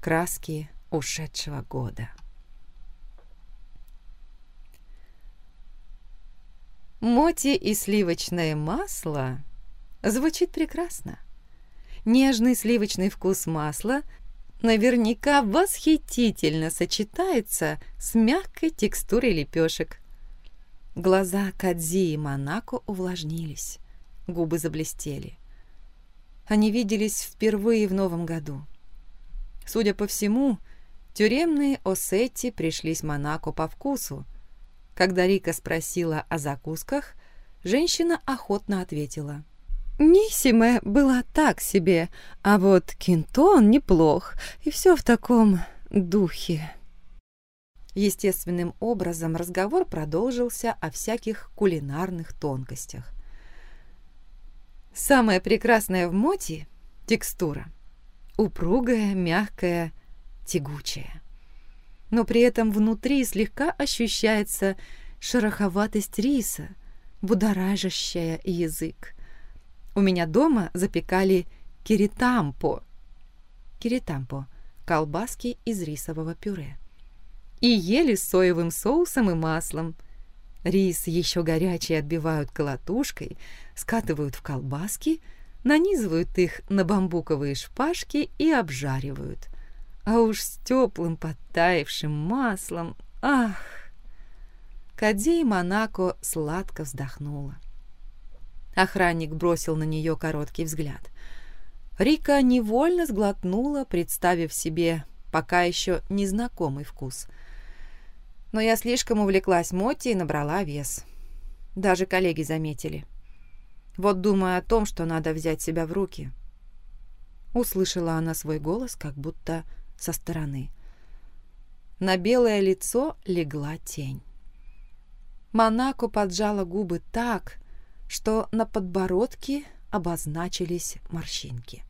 краски ушедшего года. Моти и сливочное масло звучит прекрасно. Нежный сливочный вкус масла наверняка восхитительно сочетается с мягкой текстурой лепешек. Глаза Кадзи и Монако увлажнились, губы заблестели. Они виделись впервые в новом году. Судя по всему, тюремные осетти пришлись Монако по вкусу. Когда Рика спросила о закусках, женщина охотно ответила. Нисиме была так себе, а вот Кинтон неплох, и все в таком духе. Естественным образом разговор продолжился о всяких кулинарных тонкостях. Самое прекрасное в моти — текстура. Упругая, мягкая, тягучая. Но при этом внутри слегка ощущается шероховатость риса, будоражащая язык. У меня дома запекали киритампо. Киритампо – колбаски из рисового пюре. И ели с соевым соусом и маслом. Рис еще горячий отбивают колотушкой, скатывают в колбаски, нанизывают их на бамбуковые шпажки и обжаривают. А уж с теплым подтаявшим маслом, ах! Кадей Монако сладко вздохнула. Охранник бросил на нее короткий взгляд. Рика невольно сглотнула, представив себе пока еще незнакомый вкус. Но я слишком увлеклась Моти и набрала вес. Даже коллеги заметили. Вот думая о том, что надо взять себя в руки. Услышала она свой голос, как будто со стороны. На белое лицо легла тень. Монако поджала губы так, что на подбородке обозначились морщинки.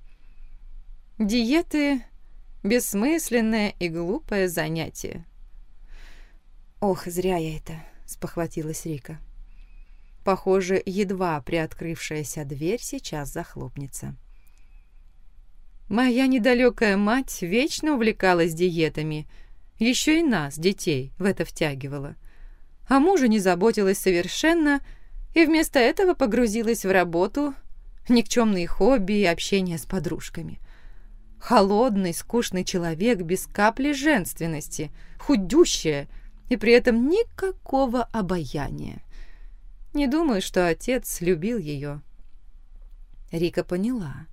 Диеты – бессмысленное и глупое занятие. «Ох, зря я это», – спохватилась Рика. Похоже, едва приоткрывшаяся дверь сейчас захлопнется. Моя недалекая мать вечно увлекалась диетами, еще и нас, детей, в это втягивала. А мужа не заботилась совершенно и вместо этого погрузилась в работу, никчемные хобби и общение с подружками. Холодный, скучный человек без капли женственности, худющая и при этом никакого обаяния. Не думаю, что отец любил ее. Рика поняла.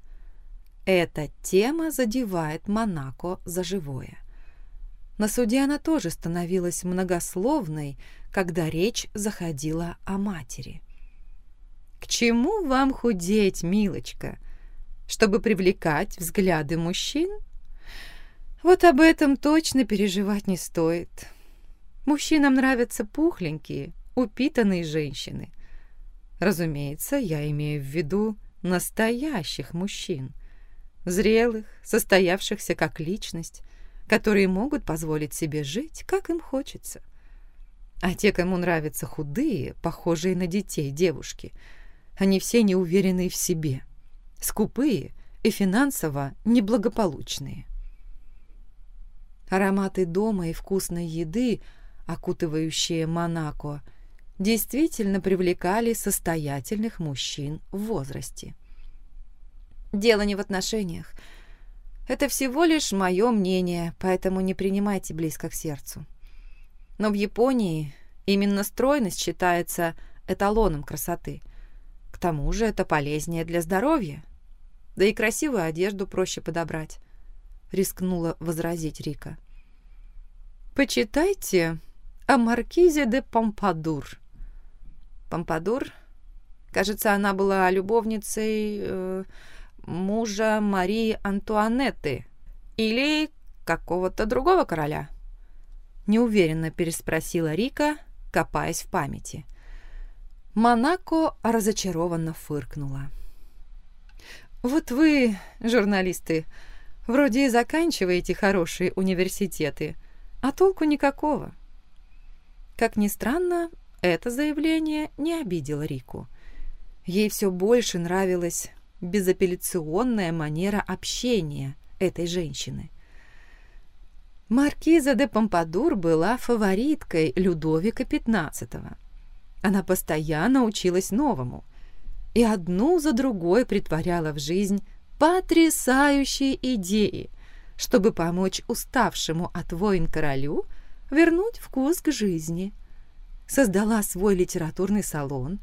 Эта тема задевает Монако за живое. На суде она тоже становилась многословной, когда речь заходила о матери. «К чему вам худеть, милочка? Чтобы привлекать взгляды мужчин? Вот об этом точно переживать не стоит. Мужчинам нравятся пухленькие, упитанные женщины. Разумеется, я имею в виду настоящих мужчин, зрелых, состоявшихся как личность, которые могут позволить себе жить, как им хочется. А те, кому нравятся худые, похожие на детей девушки, они все неуверенные в себе, скупые и финансово неблагополучные. Ароматы дома и вкусной еды, окутывающие Монако – действительно привлекали состоятельных мужчин в возрасте. Дело не в отношениях. Это всего лишь мое мнение, поэтому не принимайте близко к сердцу. Но в Японии именно стройность считается эталоном красоты. К тому же это полезнее для здоровья. Да и красивую одежду проще подобрать, — рискнула возразить Рика. «Почитайте о маркизе де Помпадур», Помпадур. Кажется, она была любовницей э, мужа Марии Антуанетты или какого-то другого короля. Неуверенно переспросила Рика, копаясь в памяти. Монако разочарованно фыркнула. «Вот вы, журналисты, вроде и заканчиваете хорошие университеты, а толку никакого. Как ни странно, это заявление не обидело Рику. Ей все больше нравилась безапелляционная манера общения этой женщины. Маркиза де Помпадур была фавориткой Людовика XV. Она постоянно училась новому и одну за другой притворяла в жизнь потрясающие идеи, чтобы помочь уставшему от войн королю вернуть вкус к жизни – создала свой литературный салон,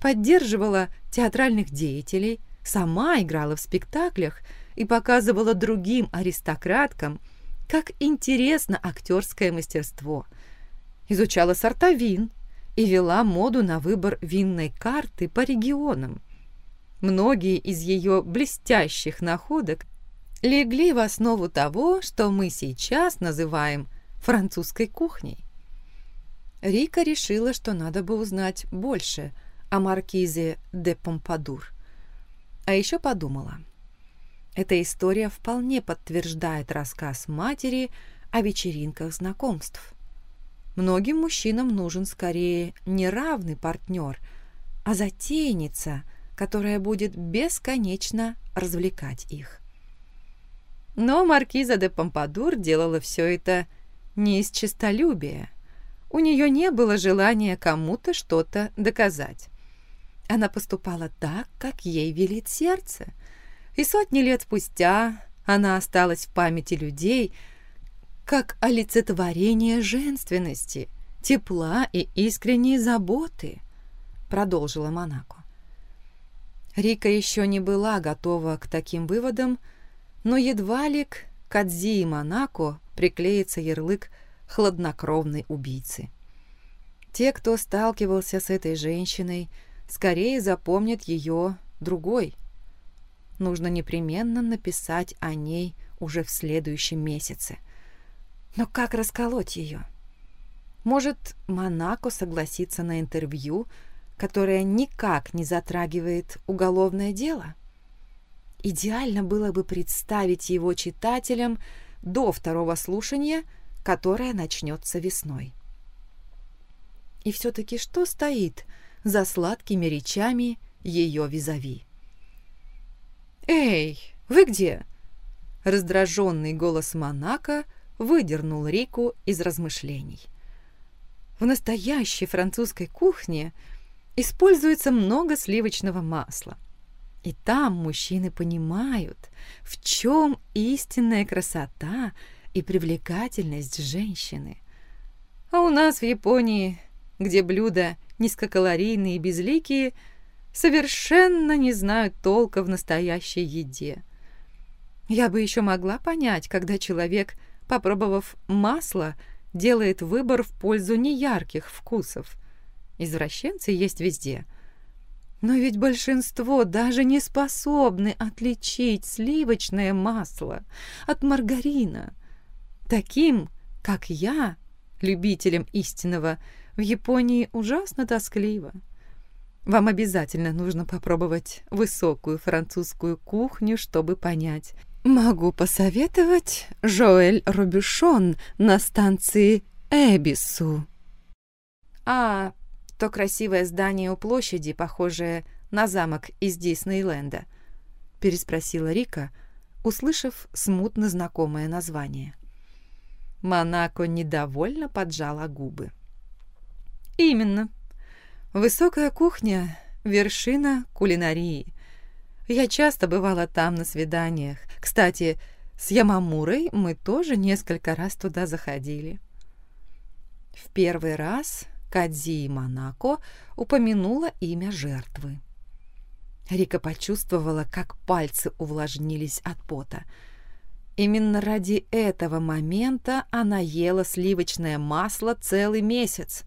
поддерживала театральных деятелей, сама играла в спектаклях и показывала другим аристократкам, как интересно актерское мастерство. Изучала сорта вин и вела моду на выбор винной карты по регионам. Многие из ее блестящих находок легли в основу того, что мы сейчас называем французской кухней. Рика решила, что надо бы узнать больше о маркизе де Помпадур. А еще подумала. Эта история вполне подтверждает рассказ матери о вечеринках знакомств. Многим мужчинам нужен скорее не равный партнер, а затейница, которая будет бесконечно развлекать их. Но маркиза де Помпадур делала все это не из честолюбия, у нее не было желания кому-то что-то доказать. Она поступала так, как ей велит сердце. И сотни лет спустя она осталась в памяти людей как олицетворение женственности, тепла и искренней заботы, продолжила Монако. Рика еще не была готова к таким выводам, но едва ли к Кадзи и Монако приклеится ярлык хладнокровной убийцы. Те, кто сталкивался с этой женщиной, скорее запомнят ее другой. Нужно непременно написать о ней уже в следующем месяце. Но как расколоть ее? Может, Монако согласится на интервью, которое никак не затрагивает уголовное дело? Идеально было бы представить его читателям до второго слушания – которая начнется весной. И все-таки что стоит за сладкими речами ее визави. «Эй, вы где?» Раздраженный голос Монако выдернул Рику из размышлений. В настоящей французской кухне используется много сливочного масла. И там мужчины понимают, в чем истинная красота и привлекательность женщины. А у нас в Японии, где блюда низкокалорийные и безликие, совершенно не знают толка в настоящей еде. Я бы еще могла понять, когда человек, попробовав масло, делает выбор в пользу неярких вкусов. Извращенцы есть везде – но ведь большинство даже не способны отличить сливочное масло от маргарина. Таким, как я, любителям истинного, в Японии ужасно тоскливо. Вам обязательно нужно попробовать высокую французскую кухню, чтобы понять. Могу посоветовать Жоэль Робюшон на станции Эбису. А, то красивое здание у площади, похожее на замок из Диснейленда?» — переспросила Рика, услышав смутно знакомое название. Монако недовольно поджала губы. «Именно. Высокая кухня — вершина кулинарии. Я часто бывала там на свиданиях. Кстати, с Ямамурой мы тоже несколько раз туда заходили. В первый раз Кадзи Монако упомянула имя жертвы. Рика почувствовала, как пальцы увлажнились от пота. Именно ради этого момента она ела сливочное масло целый месяц.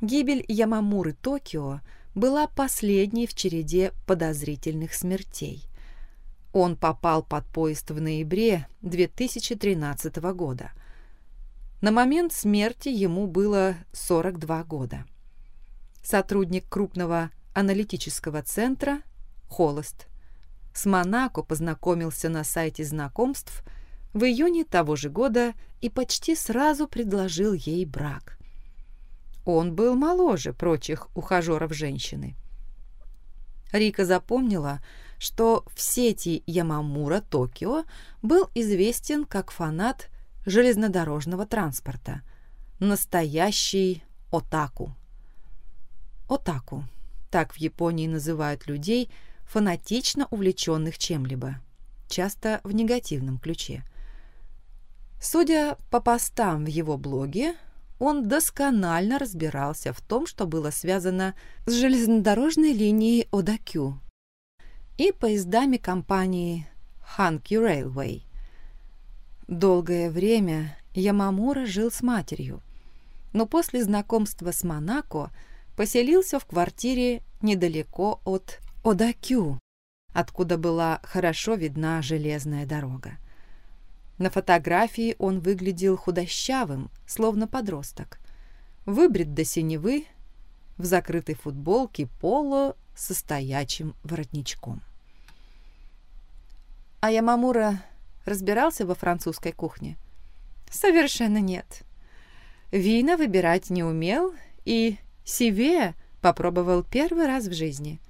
Гибель Ямамуры Токио была последней в череде подозрительных смертей. Он попал под поезд в ноябре 2013 года – на момент смерти ему было 42 года. Сотрудник крупного аналитического центра «Холост». С Монако познакомился на сайте знакомств в июне того же года и почти сразу предложил ей брак. Он был моложе прочих ухажеров женщины. Рика запомнила, что в сети Ямамура Токио был известен как фанат железнодорожного транспорта. Настоящий отаку. Отаку. Так в Японии называют людей, фанатично увлеченных чем-либо, часто в негативном ключе. Судя по постам в его блоге, он досконально разбирался в том, что было связано с железнодорожной линией Одакю и поездами компании Hankyu Railway – Долгое время Ямамура жил с матерью, но после знакомства с Монако поселился в квартире недалеко от Одакю, откуда была хорошо видна железная дорога. На фотографии он выглядел худощавым, словно подросток. Выбрит до синевы, в закрытой футболке поло со стоячим воротничком. А Ямамура разбирался во французской кухне? Совершенно нет. Вина выбирать не умел и сиве попробовал первый раз в жизни.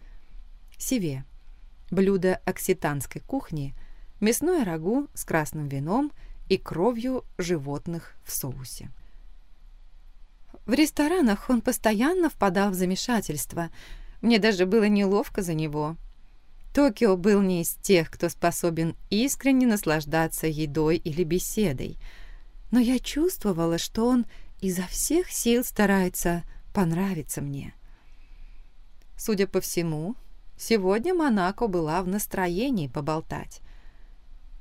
Сиве – блюдо окситанской кухни, мясное рагу с красным вином и кровью животных в соусе. В ресторанах он постоянно впадал в замешательство. Мне даже было неловко за него – Токио был не из тех, кто способен искренне наслаждаться едой или беседой, но я чувствовала, что он изо всех сил старается понравиться мне. Судя по всему, сегодня Монако была в настроении поболтать.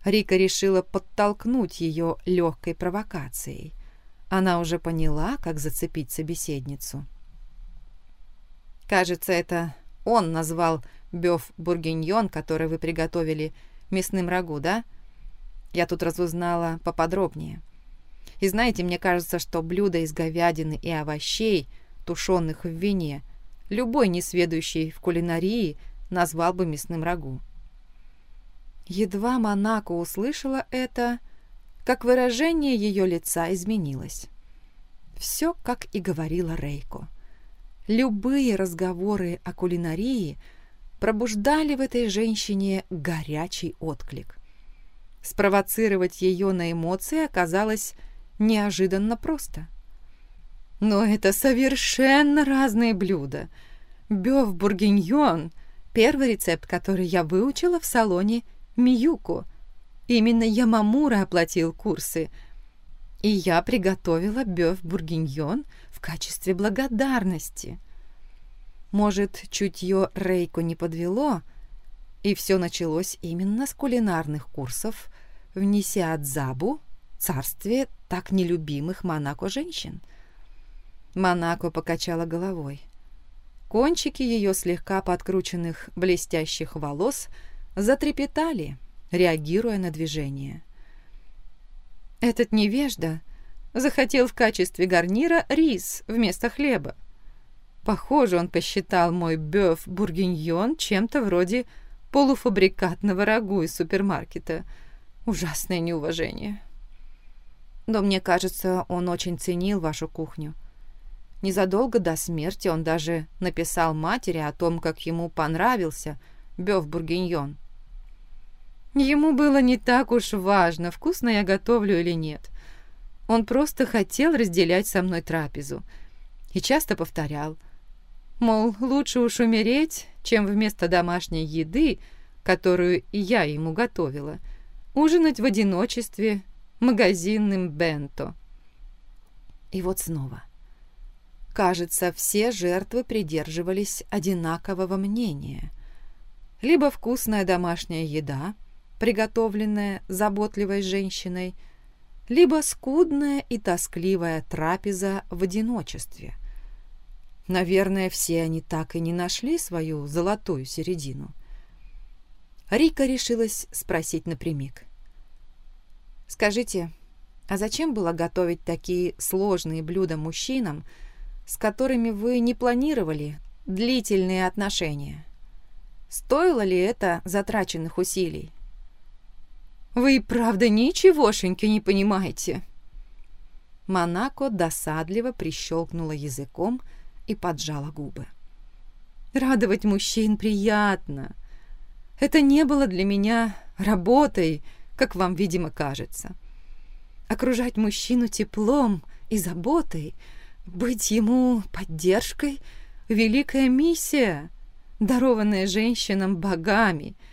Рика решила подтолкнуть ее легкой провокацией. Она уже поняла, как зацепить собеседницу. Кажется, это он назвал бёв бургиньон, который вы приготовили, мясным рагу, да? Я тут разузнала поподробнее. И знаете, мне кажется, что блюдо из говядины и овощей, тушенных в вине, любой несведущий в кулинарии назвал бы мясным рагу. Едва Монако услышала это, как выражение ее лица изменилось. Все, как и говорила Рейко. любые разговоры о кулинарии пробуждали в этой женщине горячий отклик. Спровоцировать ее на эмоции оказалось неожиданно просто. Но это совершенно разные блюда. Бёв бургиньон – первый рецепт, который я выучила в салоне Миюку. Именно Ямамура оплатил курсы – и я приготовила бёв-бургиньон в качестве благодарности. Может, чутье Рейку не подвело, и все началось именно с кулинарных курсов в Нисиадзабу, царстве так нелюбимых Монако женщин. Монако покачала головой. Кончики ее слегка подкрученных блестящих волос затрепетали, реагируя на движение. Этот невежда захотел в качестве гарнира рис вместо хлеба. Похоже, он посчитал мой бёв-бургиньон чем-то вроде полуфабрикатного рагу из супермаркета. Ужасное неуважение. Но мне кажется, он очень ценил вашу кухню. Незадолго до смерти он даже написал матери о том, как ему понравился бёв-бургиньон. Ему было не так уж важно, вкусно я готовлю или нет. Он просто хотел разделять со мной трапезу. И часто повторял. Мол, лучше уж умереть, чем вместо домашней еды, которую я ему готовила, ужинать в одиночестве магазинным бенто. И вот снова. Кажется, все жертвы придерживались одинакового мнения. Либо вкусная домашняя еда – приготовленная заботливой женщиной, либо скудная и тоскливая трапеза в одиночестве. Наверное, все они так и не нашли свою золотую середину. Рика решилась спросить напрямик. «Скажите, а зачем было готовить такие сложные блюда мужчинам, с которыми вы не планировали длительные отношения? Стоило ли это затраченных усилий?» Вы правда ничегошеньки не понимаете. Монако досадливо прищелкнула языком и поджала губы. Радовать мужчин приятно. Это не было для меня работой, как вам, видимо, кажется. Окружать мужчину теплом и заботой, быть ему поддержкой — великая миссия, дарованная женщинам богами —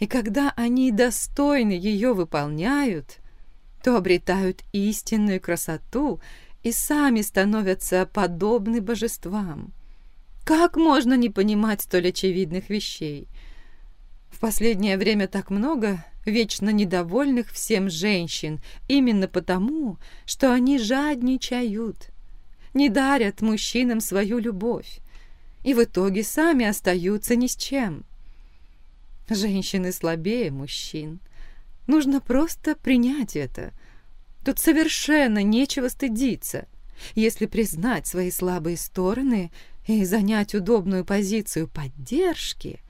и когда они достойно ее выполняют, то обретают истинную красоту и сами становятся подобны божествам. Как можно не понимать столь очевидных вещей? В последнее время так много вечно недовольных всем женщин именно потому, что они жадничают, не дарят мужчинам свою любовь и в итоге сами остаются ни с чем. Женщины слабее мужчин. Нужно просто принять это. Тут совершенно нечего стыдиться. Если признать свои слабые стороны и занять удобную позицию поддержки,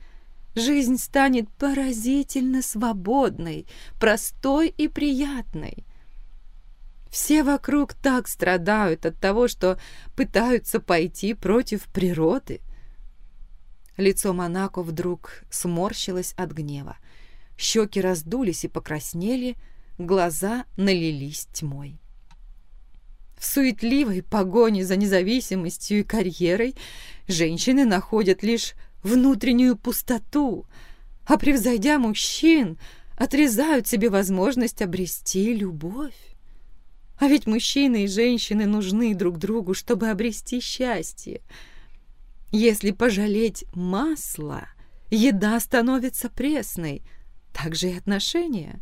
жизнь станет поразительно свободной, простой и приятной. Все вокруг так страдают от того, что пытаются пойти против природы – Лицо Монако вдруг сморщилось от гнева. Щеки раздулись и покраснели, глаза налились тьмой. В суетливой погоне за независимостью и карьерой женщины находят лишь внутреннюю пустоту, а превзойдя мужчин, отрезают себе возможность обрести любовь. А ведь мужчины и женщины нужны друг другу, чтобы обрести счастье — если пожалеть масло, еда становится пресной, так же и отношения.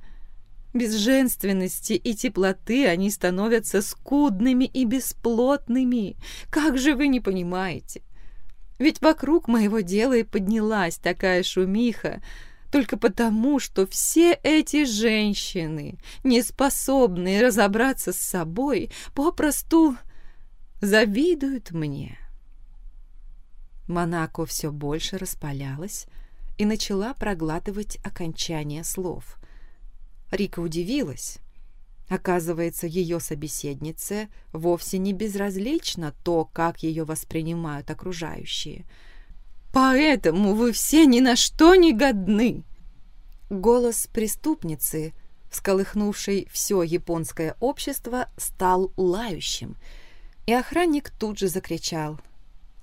Без женственности и теплоты они становятся скудными и бесплотными. Как же вы не понимаете? Ведь вокруг моего дела и поднялась такая шумиха, только потому, что все эти женщины, не способные разобраться с собой, попросту завидуют мне. Монако все больше распалялась и начала проглатывать окончание слов. Рика удивилась. Оказывается, ее собеседнице вовсе не безразлично то, как ее воспринимают окружающие. «Поэтому вы все ни на что не годны!» Голос преступницы, всколыхнувший все японское общество, стал лающим, и охранник тут же закричал.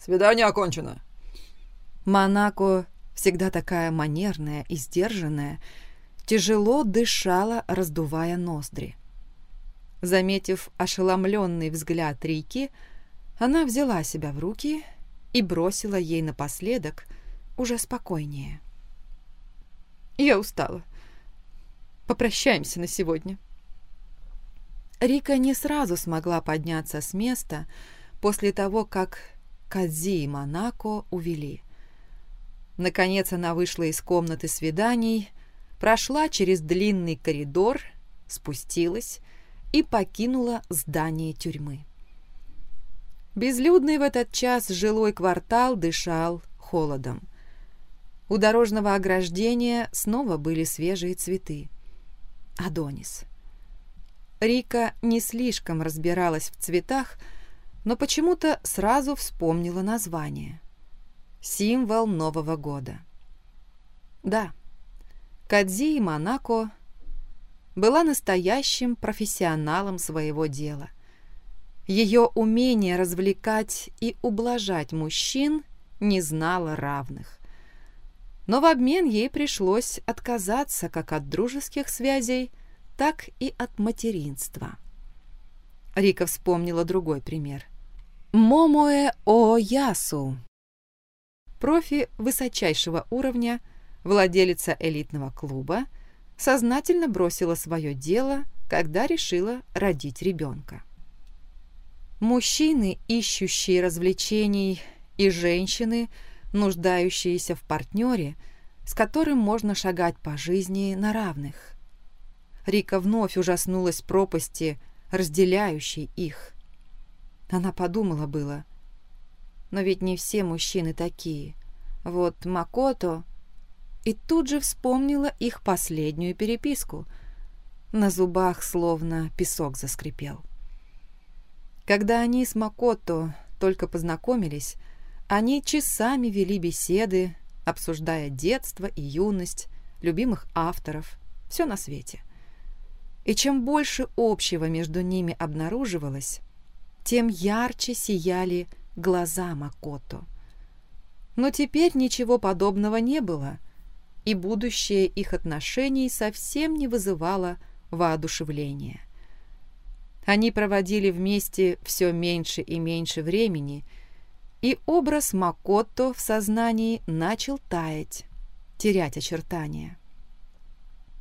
«Свидание окончено!» Монако, всегда такая манерная и сдержанная, тяжело дышала, раздувая ноздри. Заметив ошеломленный взгляд Рики, она взяла себя в руки и бросила ей напоследок уже спокойнее. «Я устала. Попрощаемся на сегодня». Рика не сразу смогла подняться с места после того, как Кадзи и Монако увели. Наконец она вышла из комнаты свиданий, прошла через длинный коридор, спустилась и покинула здание тюрьмы. Безлюдный в этот час жилой квартал дышал холодом. У дорожного ограждения снова были свежие цветы. Адонис. Рика не слишком разбиралась в цветах, но почему-то сразу вспомнила название. Символ Нового года. Да, Кадзи и Монако была настоящим профессионалом своего дела. Ее умение развлекать и ублажать мужчин не знало равных. Но в обмен ей пришлось отказаться как от дружеских связей, так и от материнства. Рика вспомнила другой пример. Момоэ Оясу, профи высочайшего уровня, владелица элитного клуба, сознательно бросила свое дело, когда решила родить ребенка. Мужчины, ищущие развлечений, и женщины, нуждающиеся в партнере, с которым можно шагать по жизни на равных. Рика вновь ужаснулась пропасти, разделяющей их. Она подумала было, но ведь не все мужчины такие. Вот Макото и тут же вспомнила их последнюю переписку. На зубах словно песок заскрипел. Когда они с Макото только познакомились, они часами вели беседы, обсуждая детство и юность, любимых авторов, все на свете. И чем больше общего между ними обнаруживалось, тем ярче сияли глаза Макото. Но теперь ничего подобного не было — и будущее их отношений совсем не вызывало воодушевления. Они проводили вместе все меньше и меньше времени, и образ Макотто в сознании начал таять, терять очертания.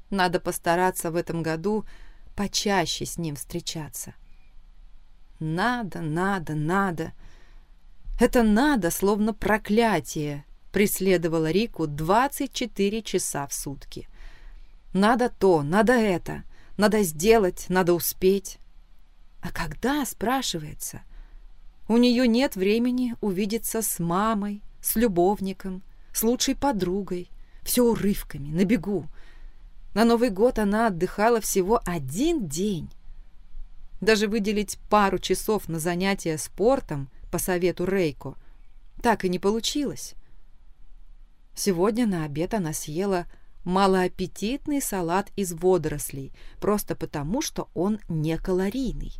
Надо постараться в этом году почаще с ним встречаться. Надо, надо, надо. Это надо, словно проклятие, преследовала Рику 24 часа в сутки. Надо то, надо это, надо сделать, надо успеть. А когда, спрашивается, у нее нет времени увидеться с мамой, с любовником, с лучшей подругой, все урывками, на бегу. На Новый год она отдыхала всего один день. Даже выделить пару часов на занятия спортом по совету Рейко так и не получилось. Сегодня на обед она съела малоаппетитный салат из водорослей, просто потому, что он не калорийный.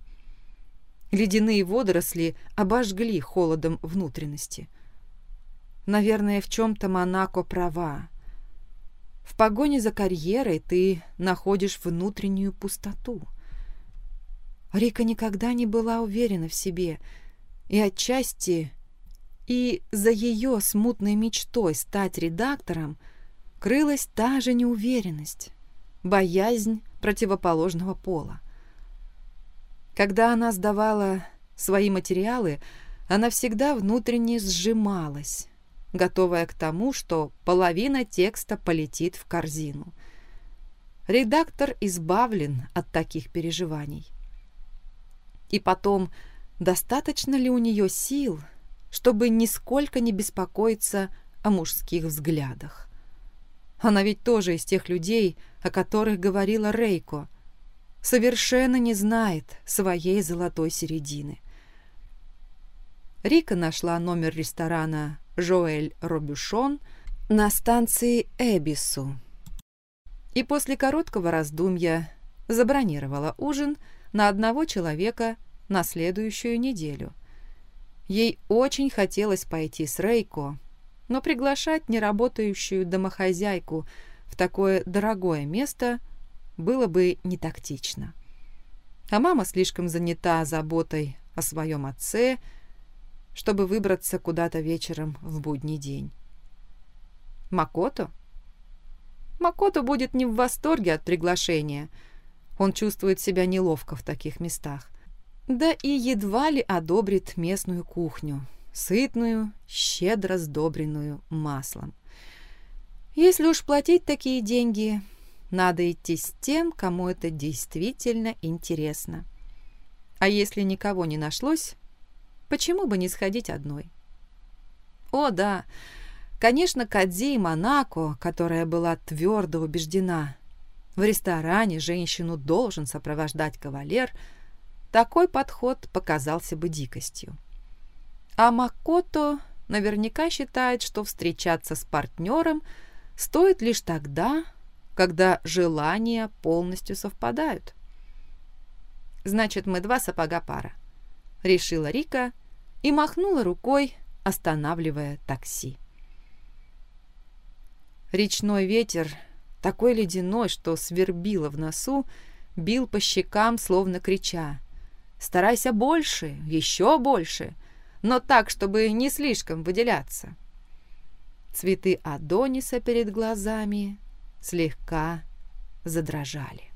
Ледяные водоросли обожгли холодом внутренности. Наверное, в чем-то Монако права. В погоне за карьерой ты находишь внутреннюю пустоту. Рика никогда не была уверена в себе, и отчасти и за ее смутной мечтой стать редактором крылась та же неуверенность, боязнь противоположного пола. Когда она сдавала свои материалы, она всегда внутренне сжималась, готовая к тому, что половина текста полетит в корзину. Редактор избавлен от таких переживаний. И потом, достаточно ли у нее сил, чтобы нисколько не беспокоиться о мужских взглядах. Она ведь тоже из тех людей, о которых говорила Рейко. совершенно не знает своей золотой середины. Рика нашла номер ресторана «Жоэль Робюшон» на станции Эбису и после короткого раздумья забронировала ужин на одного человека на следующую неделю. Ей очень хотелось пойти с Рейко, но приглашать неработающую домохозяйку в такое дорогое место было бы не тактично. А мама слишком занята заботой о своем отце, чтобы выбраться куда-то вечером в будний день. Макото? Макото будет не в восторге от приглашения. Он чувствует себя неловко в таких местах. Да и едва ли одобрит местную кухню, сытную, щедро сдобренную маслом. Если уж платить такие деньги, надо идти с тем, кому это действительно интересно. А если никого не нашлось, почему бы не сходить одной? О, да, конечно, Кадзи и Монако, которая была твердо убеждена, в ресторане женщину должен сопровождать кавалер, такой подход показался бы дикостью. А Макото наверняка считает, что встречаться с партнером стоит лишь тогда, когда желания полностью совпадают. «Значит, мы два сапога пара», — решила Рика и махнула рукой, останавливая такси. Речной ветер, такой ледяной, что свербило в носу, бил по щекам, словно крича. «Старайся больше, еще больше!» но так, чтобы не слишком выделяться. Цветы Адониса перед глазами слегка задрожали.